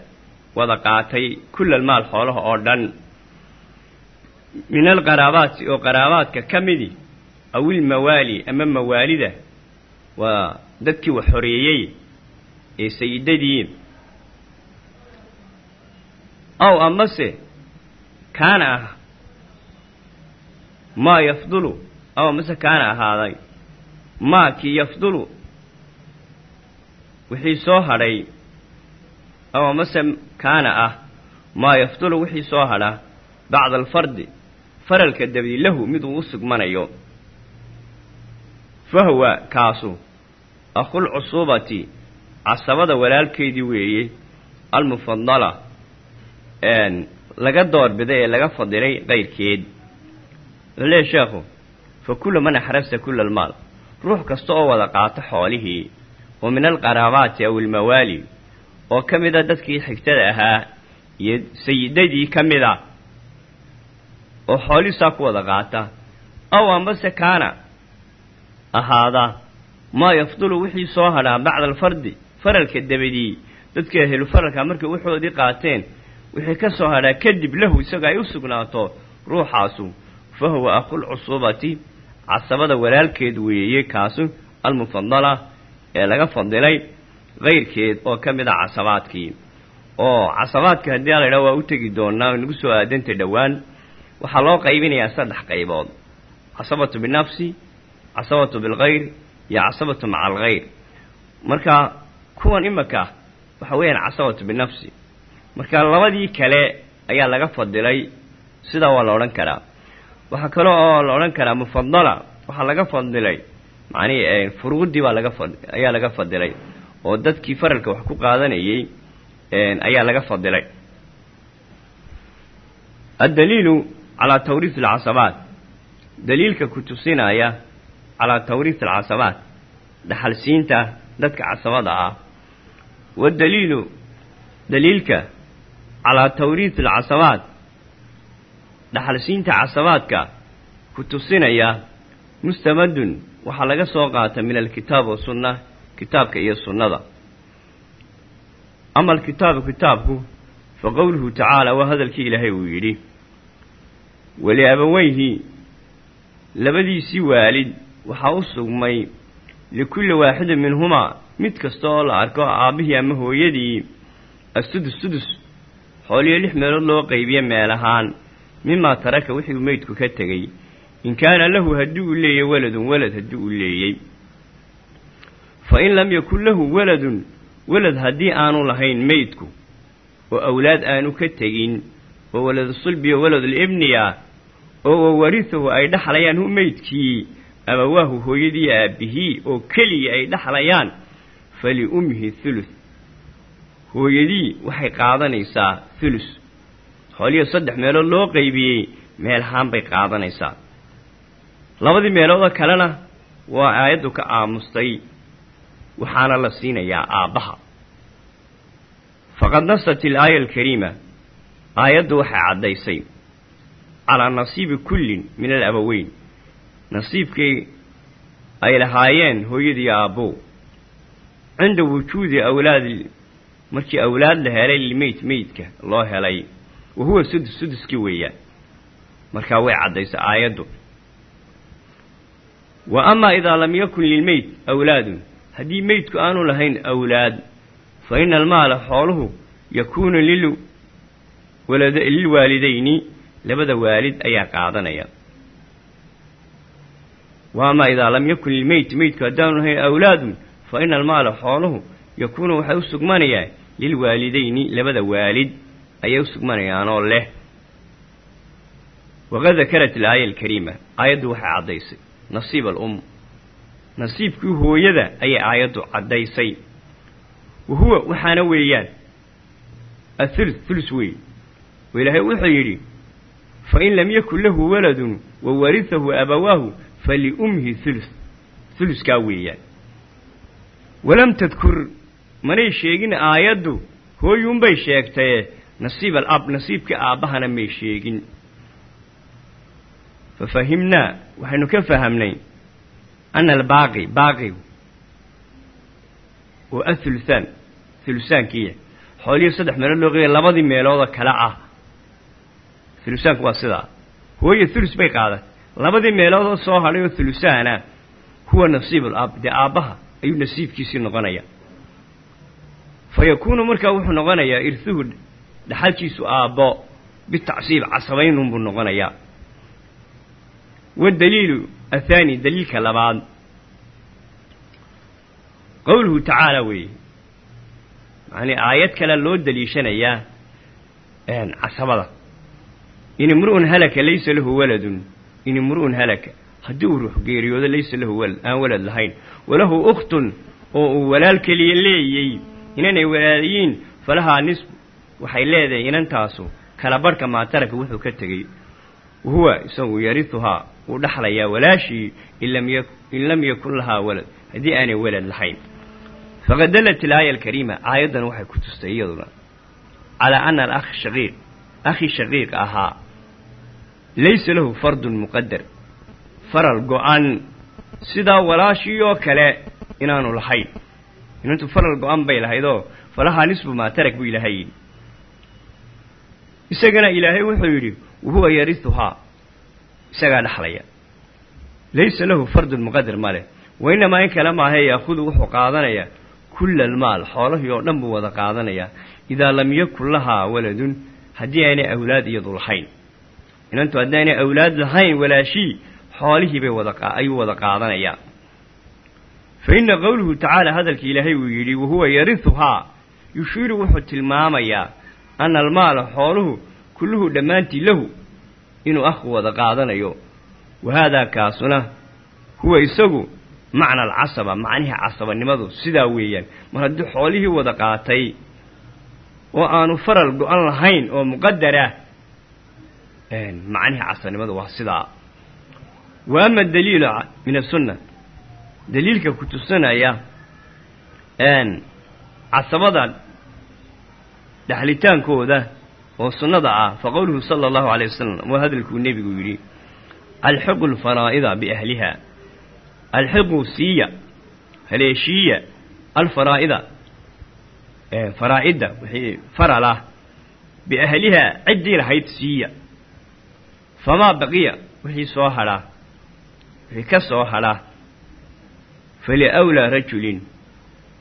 wada qaatay kullal maal xoolaha oo dhan min alqaraabaati oo qaraabaadka ka midi awil mawaali ama mawaalida waa dadkii wax xoreeyey ee sayidadii aw amase kaana ah maa yafdulu aw amase kaana ahaaday maa kii yafdulu wixii soo hadhay aw amase kaana ah maa yafdulu wixii soo hadha bacda alfardi faralka dabdi lahu u sugmanayo fahwa kaasu akhul cusuubati casabada walaalkeedii weeye almufadala laga doorbiday ee laga fadilay qayrkeed wuxuu leeyahy sheekhu fa kullu man axrasa kulla almaal ruux kasta oo wada qaato xoolihii oo min alqaraabaati aw ilmawaali oo ka mida dadkii xigtada ahaa iyo sayidadii ka mida oo xoolihiisaa ku wada qaata aw ambase kaana ahaada. Maa yafdulu wixii soo hadhaa bacda alfardi faralka dabadii dadkii ahlu faralka markay waxoodii qaateen wixii ka soo hadhaa kadib lahu isaga ay u sugnaato ruuxaasu. Fa huwa akhul cusuubati casabada walaalkeed weeye kaasu almufadala ee laga fadilay kayrkeed oo ka mid a casabaadkii. Oo casabaadka haddii a la ydhaha waa u tegi doonaa nagu soo aadantay dhowaan waxaa loo qaybinayaa saddex qaybood. Casabatu binafsi casabatu bilkhayr iyo casabatu maca alkhayr marka kuwan imaka waxa weeyaan casabatu binafsi. Marka labadii kale ayaa laga fadilay sidaa waa la odhan karaa. Waxaa kale oo la odhan karaa mufadala waxaa laga fadilay macnihi furuudii baa laga fad ayaa laga fadilay oo dadkii faralka wax ku qaadanayey ayaa laga fadilay. Addaliilu calaa tawriis alcasabaat. Daliilka ku tusinaya calaa tawriis alcasabaat dhaxalsiinta dadka casabada ah waddaliilu daliilka calaa tawriis alcasabaat dhaxalsiinta casabaadka ku tusinaya mustamadun waxaa laga soo qaata min alkitaab wasunna kitaabka iyo sunnada ama alkitaabu kitaabku fa qowluhu tacaala waa hadalkii ilaahay uu yidhi waliabaweyhi labadiisii waalid waxaa u sugmay likulli waaxidin minhumaa mid kasta oo la arko aabbihii ama hooyadii assudus sudus xooliyo lix meelood loo qaybiye meel ahaan mimaa taraka wixii uu meydku ka tegey. In kaana lahu haddii uu leeyay waladun walad haddii uu leeyey fa in lam yakun lahu waladun walad haddii aanu lahayn meydku oo awlaad aanu ka tegin oo waladu sulbiyo waladulibniya oo wawarisahu ay dhexlayaan hu meydkii ama waahu hooyadii aabbihii oo keliya ay dhexlayaan faliummihi thuluth. Hooyadii waxay qaadanaysaa thulus xooliyo saddex meelood loo qaybiyey meel ahaan bay qaadanaysaa. Labadii meeloodoo kalena waa aayaddu ka aamustay waxaana la siinayaa aabbaha faqad nasat ilaaya alkariima aayaddu waxay caddaysay calaa nasiibi kullin min alabaweyn nasiibkii ay lahaayeen hooyadii aabbow. Cinda wujuudi awlaadi markii awlaad la helay lilmeyd meydka loo helay wa huwa sudus suduskii weeyaan. Markaa way caddaysay aayaddu. Wa amaa idaa lam yakun lilmeyd awlaadun haddii meydku aanu lahayn awlaad fa ina almaala xooluhu yakuunu lil walad labada waalid ayaa qaadanaya wa amaa idaa lam yakun lilmeyd meydku haddaanu lahayn awlaadun fa ina almaala xooluhu yakuunu waxay u sugmanayaan lilwaalidayni labada waalid. Ayay u sugmanayaanoo leh. Waqad dakarat ilaaya alkariima aayaddu waxay caddaysay. Nasiib alum nasiibkii hooyada ayay aayaddu caddaysay. Wa huwa waxaana weeyaan athuluth thulus wey oo ilaahay wuxuu yidhi fain lam yakun lahu waladun wa warihahu abawaahu faliummihi thuluth thuluskaa weeyaan. walam tadkur manay sheegin aayaddu hooyuunbay sheegtaye nasiib alab nasiibkii aabbahana may sheegin. fa fahimnaa waxaynu ka fahamnay ana albaaqi baaqigu oo athuluthaan thulusaankiiya xoolihii saddex meelood loo qeybay labadii meeloodoo kale ah thulusaanku waa sidaa hooye thulus bay qaadatay labadii meeloodoo soo hadhay oo thulusaana huwa nasiibul ab dee aabbaha ayuu nasiibkiisii noqonaya. Fa yakuunu markaa wuxuu noqonayaa irhuhu dhaxalkiisu aabbo bitacsiib casabaynunbuu noqonayaa. Waddaliilu athaani daliilka labaad. Qowluhu tacaala weeye macnii aayad kale loo daliishanayaa casabada. In imru'un halaka laysa lahu waladun in imru'un halaka. Haddii uu ruux geeriyoodo laysa lahu walad aan walad lahayn. Walahu ukhtun oo uu walaal keliya leeyey inanay walaalayiin falahaa nisbu waxay leedahay inantaasu. Kala barhka maataraka wuxuu ka tegey. Wahuwa isagu yarihuhaa wuu dhaxlayaa walaashii in lam yakun lahaa walad haddii aanay walad lahayn. Faqad dallat ilaaya alkariima aayaddan waxay ku tustay iyaduna. Calaa ana alakh shaqiiq shaqiiq ahaa laysa lahu fardun muqadar faral go-an sidaa walaashii oo kale inaanu lahayn inantu faral go-an bay lahaydoo falahaa nisbu maa tarak buu ilaahay yidhi isagana ilaahay wuxuu yidhi wahuwa yarihuhaa isagaa dhexlaya laysa lahu fardun muqadar ma leh wa inamaa in kale maahae yaahudu wuxuu qaadanayaa kulla almaal xoolahii oo dhan buu wada qaadanayaa idaa lam yakun lahaa waladun haddii aanay awlaad iyadu inantu haddii aanay awlaad lahayn walaashii xoolihii bay wada ayuu wada qaadanayaa fa inna qowluhu tacaala hadalkii ilaahay uu yidhi wahuwa yarihuhaa yushiiru wuxuu tilmaamayaa ana almaala xooluhu kulluhu dhammaantii lahu inuu akhu wada qaadanayo. Wa haadaa kaasuna huwa isagu macna alcasaba macnihii casabanimadu sidaa weeyaan. Mar haddii xoolihii wada qaatay oo aanu faral go-an lahayn oo muqadara macnihii casabanimadu waa sidaa. Wa ama daliilu min asunna daliilka ku tusinaya casabada dhexlitaankooda oo sunnada ah fa qowluhu sala allahu alayh wasalam waa hadalkuu nebigu yidhi alxiqu alfaraa'ida biahliha alxiqu siiya haleeshiiya alfaraa'ida faraa'idda wixii faral ah biahlihaa ciddii lahayd siiya famaa baqiya wixii soo hadhaa wixii ka soo hadhaa faliawlaa rajulin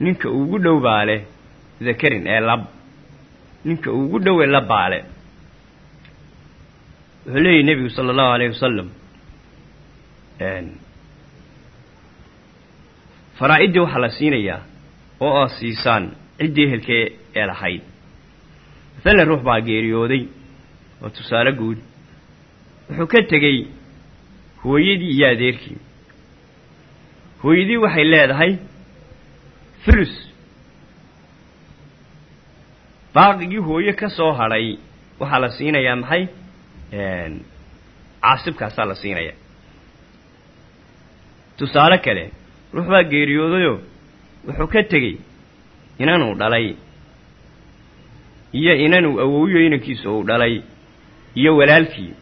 ninka ugu dhow baa leh dakarin ee lab ninka ugu dhowee la baale wuxuu leeyahy nebigu sala allahu alayh wasalam faraa-iddii waxaa la siinayaa oo aad siisaan ciddii ehelkee ee lahayd masalan ruux baa geeriyooday oo tusaale guud wuxuu ka tegey hooyadii iyo adeerkii. Hooyadii waxay leedahay thulus baaqigii hooye ka soo hadhay waxaa la siinayaa maxay? Caasibkaasaa la siinayaa. Tusaale kale ruux baa geeriyoodayoo wuxuu ka tegey inanuu dhalay iyo inanuu awowyo inankiisa uu dhalay iyo walaalkii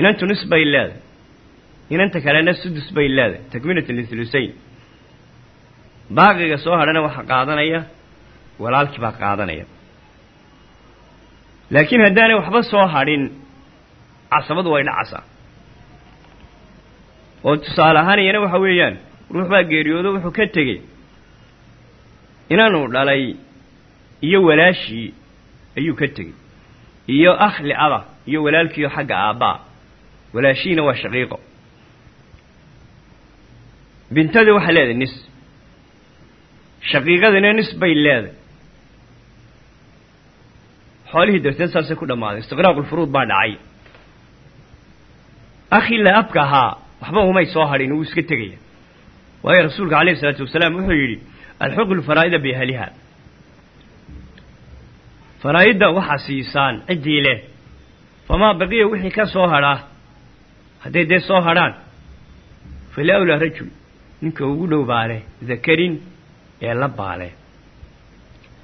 inantu nis bay leedahay. Inanta kalena sudus bay leedahay takminatan lithulusayn baaqiga soo hadhana waxaa qaadanaya walaalkii baa qaadanaya. Laakiin haddaanay waxba soo hadhin casabadu way dhacasaa oo tusaale ahaan iyana waxa weeyaan ruux baa geeriyoodo wuxuu ka tegey inanuu dhalay iyo walaashii ayuu ka tegey iyo akhli aba iyo walaalkiiyo xagga aabbaa walaashiina waa shaqiiqo. Bintadii waxay leedahay nis. Shaqiiqadina nis bay leedahay. Xoolihii darteed saasay ku dhammaaday. Istiqraaqulfuruud baa dhacay. Akhii la abka ahaa waxba umay soo hadhin wuu iska tegaya. Waayo rasuulka calayhi isalaatu wasalaam wuxuu yidhi alxuqlu faraa'ida biahliha faraa'idda waxaa siisaan ciddii leh. Famaa baqiya wixii ka soo hadhaa hadday dee soo hadhaan falawlaa rajul ninka ugu dhow baale dakarin ee la baale.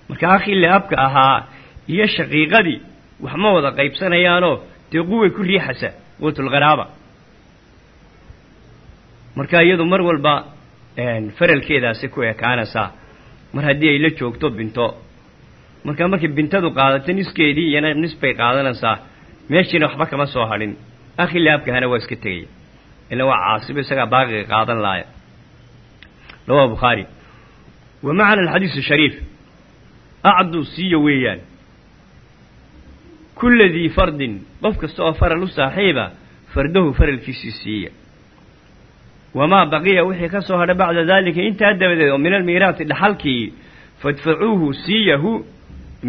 Marka akhii le-abka ahaa iyo shaqiiqadii wax ma wada qaybsanayaanoo dee quway ku riixasa quwatulqaraaba marka iyadu mar walba faralkeedaasi ku ekaanaysaa mar haddii ay la joogto binto. Marka markay bintadu qaadato niskeedii iyana nis bay qaadanaysaa meeshiina waxba kama soo hadhin akhi laabkahana waa iska tegaya ila waa caasibo isagaa baaqiga qaadan laaya. Rawahu bukhaari wa macna alxadiis shariif. Acduu siiya weeyaan. Kulla dii fardin qof kasta oo faral u saaxiiba fardahu faralkiisii siiya. Wamaa baqiya wixii ka soo hadha bacda daalika intaa dabadeed oo min almiiraati dhaxalkii fadfacuuhu siiyahu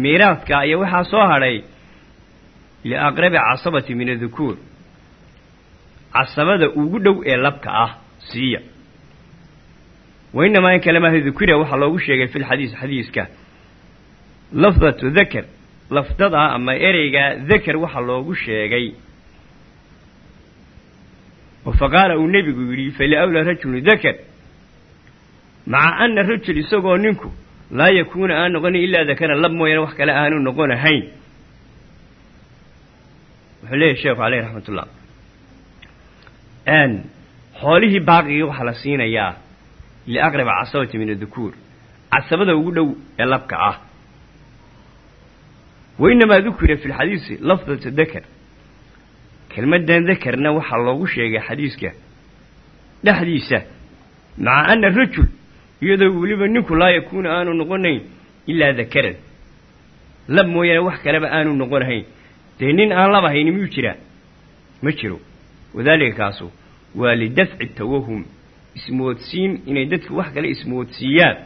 miiraadka iyo waxaa soo hadhay liaqrabi casabati min adukuur casabada ugu dhow ee labka ah siiya. Wa inamaa in kalemaha dukira waxaa loogu sheegay fi lxadiis xadiiska. Lafdatu dakar lafdada ama ereyga dakar waxaa loogu sheegay. Oo faqaala uu nebigu yidhi faliawlaa rajulu dakar maca ana rajul isagoo ninku laa yakuuna aan noqonin ilaa dakaran lab mooyaane wax kale aanu noqonahayn. Wuxuu leeyahy sheekhu caleyh raxmat xoolihii baaqigii waxaa la siinayaa liaqraba casabati min adukuur casabada ugu dhow ee labka ah. Wa inamaa dukira fi lxadiisi lafdata dakar. Kelmaddan dakarna waxaa loogu sheegay xadiiska dhexdiisa maca ana rajul iyadoo weliba ninku laa yakuunu aanu noqonayn ilaa dakaran. Lab mooyaane wax kaleba aanu noqonahayn dee nin aan laba hayni miyuu jiraa? Ma jiro wadaalika kaasu waa lidafci tawahum ismoodsiin inay dadku wax kale ismoodsiiyaan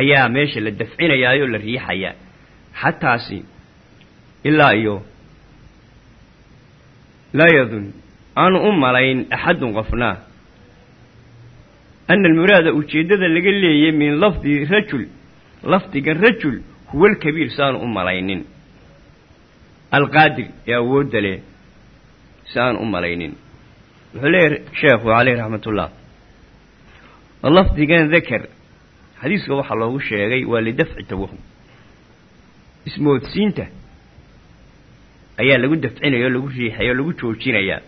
ayaa meesha la dafcinayaayoo la riixayaa xataasi ilaa iyo laa yadun aanu u malayn axadun qofna ana almuraada ujeeddada laga leeyay min lafdi rajul lafdigan rajul huwa alkabiir saanu u malaynin alqaadir ee awoodda leh si aan u malaynin. Wuxuu leeyahy sheekhu caleyh raxmatullah lafdigan dakar xadiiska waxaa loogu sheegay waa lidafci tawahum. Ismoodsiinta ayaa lagu dafcinaya oo lagu riixaya oo lagu joojinayaa.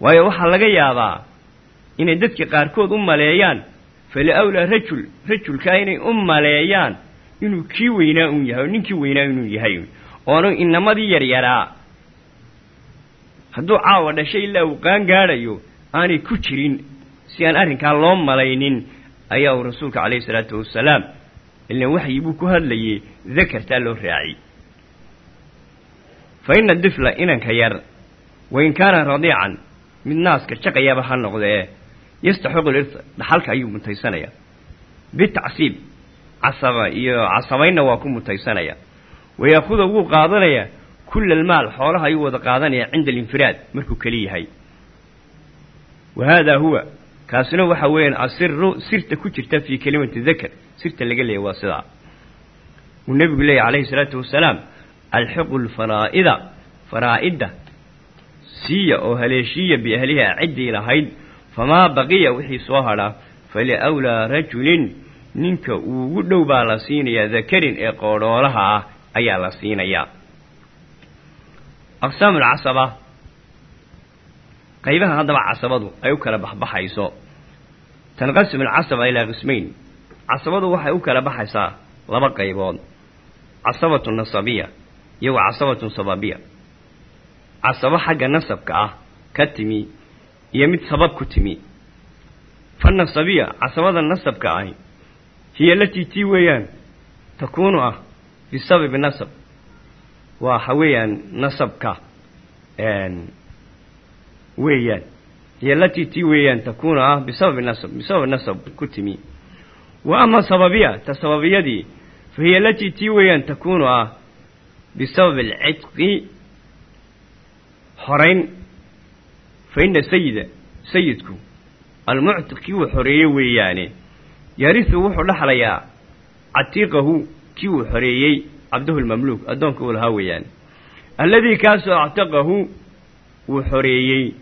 Waayo waxaa laga yaabaa inay dadka qaarkood u maleeyaan faliawlaa rajul rajulkaa inay u maleeyaan inuu kii weynaa un yahay oo ninkii weynaa inuu yahay. Oonu inamadii yaryaraa hadduu caawa dhashay ilaa uu qaan gaadhayo aanay ku jirin si aan arrinkaa loo malaynin ayaa uu rasuulka calayhi salaatu wasalaam ilan waxyi buu ku hadlayey dakartaa loo raaciyey fa ina difla inanka yar wain kaana radiican mid naaska jaqayaba ha noqdee yastaxiqu lirta dhaxalka ayuu mutaysanayaa bitacsiib casaba iyo casabaynna waa ku mutaysanaya. Wayaakuda wuu qaadanayaa kulla almaal xoolaha ayuu wada qaadanayaa cinda alinfiraad markuu keli yahay wa haadaa huwa kaasina waxa weeyaan asiru sirta ku jirta fii kelimati dakar sirta laga leeyay waa sidaa uu nebigu leeyahy calayhi salaatu wasalaam alxiqu lfaraa'ida faraa'idda siiya oo haleeshiiya biahliha ciddii lahayd famaa baqiya wixii soo hadhaa faliawlaa rajulin ninka uugu dhow baa la siinayaa dakarin ee qoodhoolaha ah ayaa la siinayaa aqsaam alcasaba qaybaha haddaba casabadu ay u kala baxbaxayso. Tanqasim alcasaba ilaa qismayn. Casabadu waxay u kala baxaysaa laba qaybood. Casabatu nasabiya iyo wa casabatun sababiya. Casabo xagga nasabka ah ka timi iyo mid sabab ku timi. Fa nasabiya casabada nasabka ahi hiya alatii tii weeyaan takuunu ah bisababi nasab waxa weeyaan nasabka weeyaan. Hiya alatii tii weeyaan takuunu ah bisababi nasab bisababi nasab ku timi. Wa ama sababiya ta sababiyadii fa hiya alatii tii weeyaan takuunu ah bisababi alcidqi. Xorayn fa inna sayida sayidku almuctiq kii uu xoreeyey weeyaane. Yarisu wuxuu dhexlayaa catiiqahu kii uu xoreeyey cabduhu lmamluuk addoonka uu lahaa weeyaane alladii kaasoo actaqahu uu xoreeyey.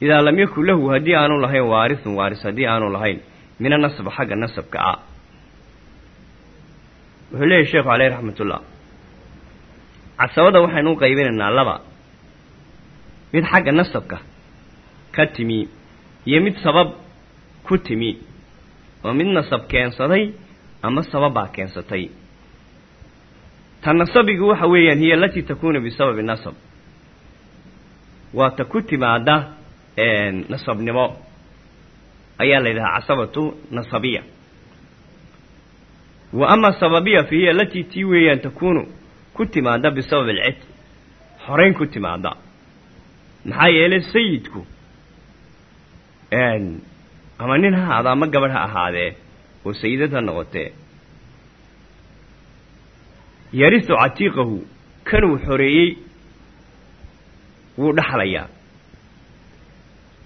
Idaa lam yakun lahu haddii aanu lahayn waarisun waaris haddii aanu lahayn mina nasba xagga nasabka ah. Wuxuu leeyahy sheekhu caleyh raxmatullah. Casabada waxaynu u qaybinaynaa laba. Mid xagga nasabka ka timi iyo mid sabab ku timi. Oo mid nasab keensaday ama sababbaa keensatay ta nasabigu waxa weeyaan hiya alatii takuunu bisababi nasab. Waa ta ku timaada nasabnimo. Ayaa la yidhahaa casabatu nasabiya. Wa ama sababiya fa hiya alatii tii weeyaan takuunu ku timaada bisabab alcid. Xorayn ku timaada maxaa yeelay sayidku ama nin ha ama gabadh ha oo sayidad noqotee yarisu catiiqahu kanuu xoreeyey wuu dhexlayaa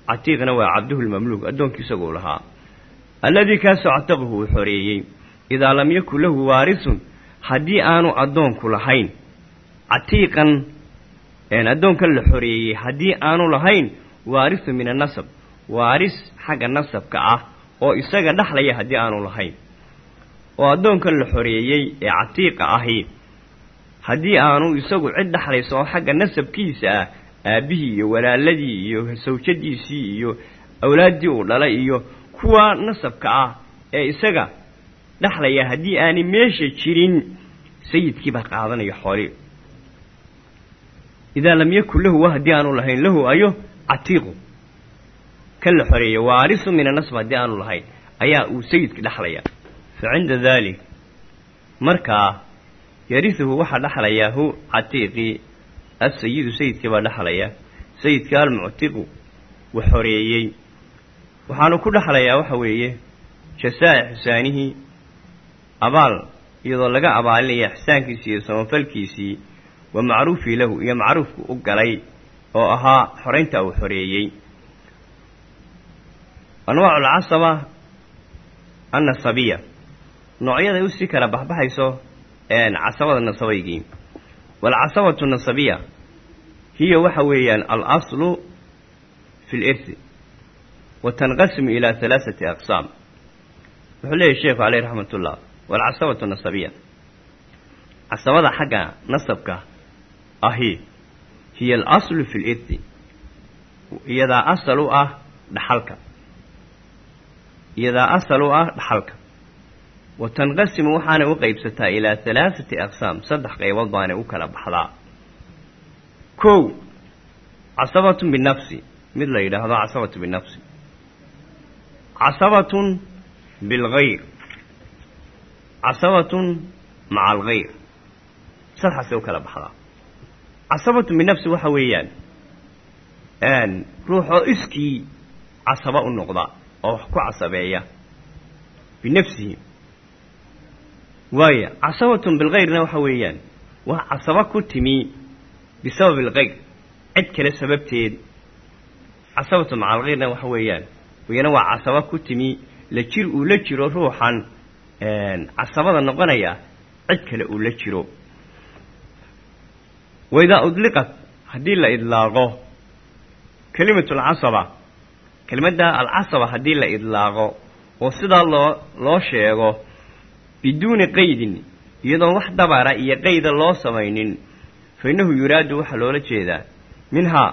catiiqna waa cabduhu lmamluuk addoonkii isaguu lahaa. Alladii kaasoo catiqahu uu xoreeyey idaa lam yakun lahu waarisun haddii aanu addoonku lahayn catiiqan addoonkan la xoreeyey haddii aanu lahayn waarisun min annasab waaris xagga nasabka ah oo isaga dhexlaya haddii aanu lahayn oo addoonkan la xoreeyey ee catiiqa ahi. Haddii aanu isagu cid dhexlayso oo xagga nasabkiisa ah aabbihii iyo walaaladii iyo sawjadiisii iyo awlaaddii uu dhalay iyo kuwa nasabka ah ee isaga dhexlaya haddii aanay meesha jirin sayidkii baa qaadanaya xooli. Idaa lam yakun lahu wa haddii aanu lahayn lahu ayo catiiqu. Kan la xoreeyey waarisu min annasb haddii aanu lahayn ayaa uu sayidka dhexlaya fa cinda daalik markaa yarisuhu waxaa dhexlayaa hu catiiqii asayidu sayidkii baa dhexlaya sayidkii almuctiqu wa xoreeyey waxaanu ku dhexlayaa waxa weeye jasaa'i xisaanihii abaal iyadoo laga abaalinaya ixsaankiisii iyo samafalkiisii wa macruufii lahu iyo macruufku u galay oo ahaa xoraynta uu xoreeyey anwaacu alcasaba annasabiya noocyaday u sii kala baxbaxayso casabada nasabaygii waalcasabatu nasabiya hiya waxa weeyaan alaslu fi lirthi wa tanqasimu ilaa halaaثati aqsaam wuxuu leeyahy sheekhu caleyh raxmat ullah waalcasabatu nasabiya. Casabada xagga nasabka ahi hiya alaslu fi lirthi iyadaa asal u ah dhaxalka. Iyadaa asal u ah dhaxalka wa tanqasimu waxaanay u qaybsataa ilaa halaaثati aqsaam saddex qaybood baanay u kala baxdaa kow casabatun binafsi mid la yidhaahdo casabatu binafsi casabatun bilgayr casabatun maca algayr saddexaasay u kala baxdaa casabatun binafsi waxa weeyaan ruuxoo iskii casaba u noqda oo wax ku casabeeya binafsihi waaya casabatun bilkayrna waxa weeyaan waa casaba ku timi bisabab alkayr cid kale sababteed. Casabatu maca alkayrna waxa weeyaan iyana waa casaba ku timi la jir uu la jiro ruuxan casabada noqonaya cid kale uu la jiro. Waidaa udliqat haddii la idlaaqo kelimatu alcasaba kelimadda alcasaba haddii la idlaaqo oo sidaa loo loo biduuni qaydin iyadoon wax dabara iyo qayda loo samaynin. Fa innahu yuraadu waxaa loola jeedaa minhaa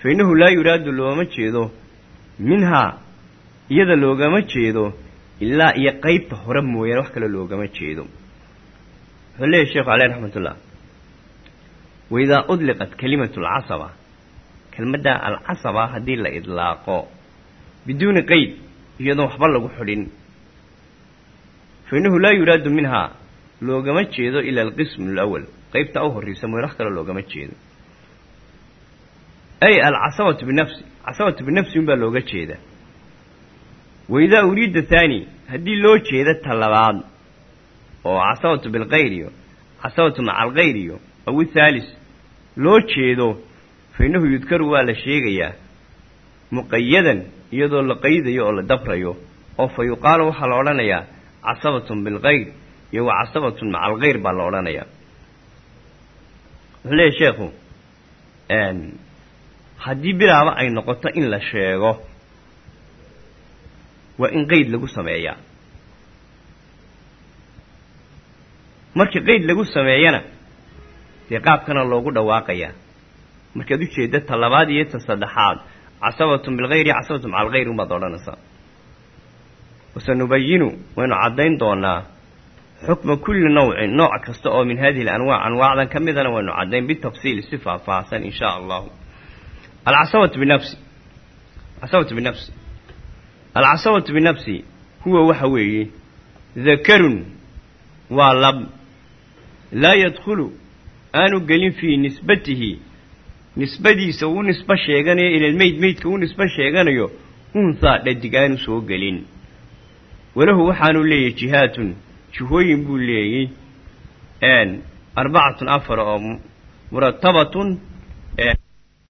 fa innahu laa yuraadu looma jeedo minhaa iyada loogama jeedo ilaa iyo qaybta hore mooyaane wax kale loogama jeedo. Wuxuu leeyahy sheekhu caleyh raxmatullah waidaa udliqat kelimatu alcasaba kelmadda alcasaba haddii la idlaaqo. Biduuni qayd iyadoon waxba lagu xidhin fa innahu laa yuraadu minhaa loogama jeedo ila alqismu alawal qaybta u horraysa mooy wax kale loogama jeedo ay alcasabatu binafsi casabatu binafsi unbaa looga jeeda waidaa uriida thaani haddii loo jeeda ta labaad oo casabatu bilkayr iyo casabatu maca alkayr iyo aw ithaalis loo jeedo fa innahu yudkaru waa la sheegayaa muqayadan iyadoo la qaydayo dabrayo oo fa yuqaalu casabatun bilkayr iyo wa casabatun maca alkhayr baa la odhanayaa wuxuu leeyahy sheekhu haddii bilaaba ay noqoto in la sheego waa in qeyd lagu sameeyaa. Markii qeyd lagu sameeyana dee qaabkana loogu dhawaaqayaa. Markaad ujeedda ta labaad iyo ta saddexaad casabatun bilkhayri casabatun maca alkhayr umaad odhanaysaa wasanubayinu waynu caddayn doonaa xukma kulli nawcin nooc kasta oo min hadihi alanwaac anwaacdan ka midana waynu caddayn bitafsiili si faahfaahsan in shaa allahu alcasabatu binafsi casabatu binafsi alcasabatu binafsi huwa waxa weeye dakarun waa lab laa yadkhulu aanu gelin fii nisbatihi nisbadiisa uu nisbo sheeganayo ilalmeyd meydka uu nisbo sheeganayo unhaa dhadig aanu gelin walahu waxaanu leeyahy jihaatun jihooyin buu leeyey arbacatun afar oo muratabatun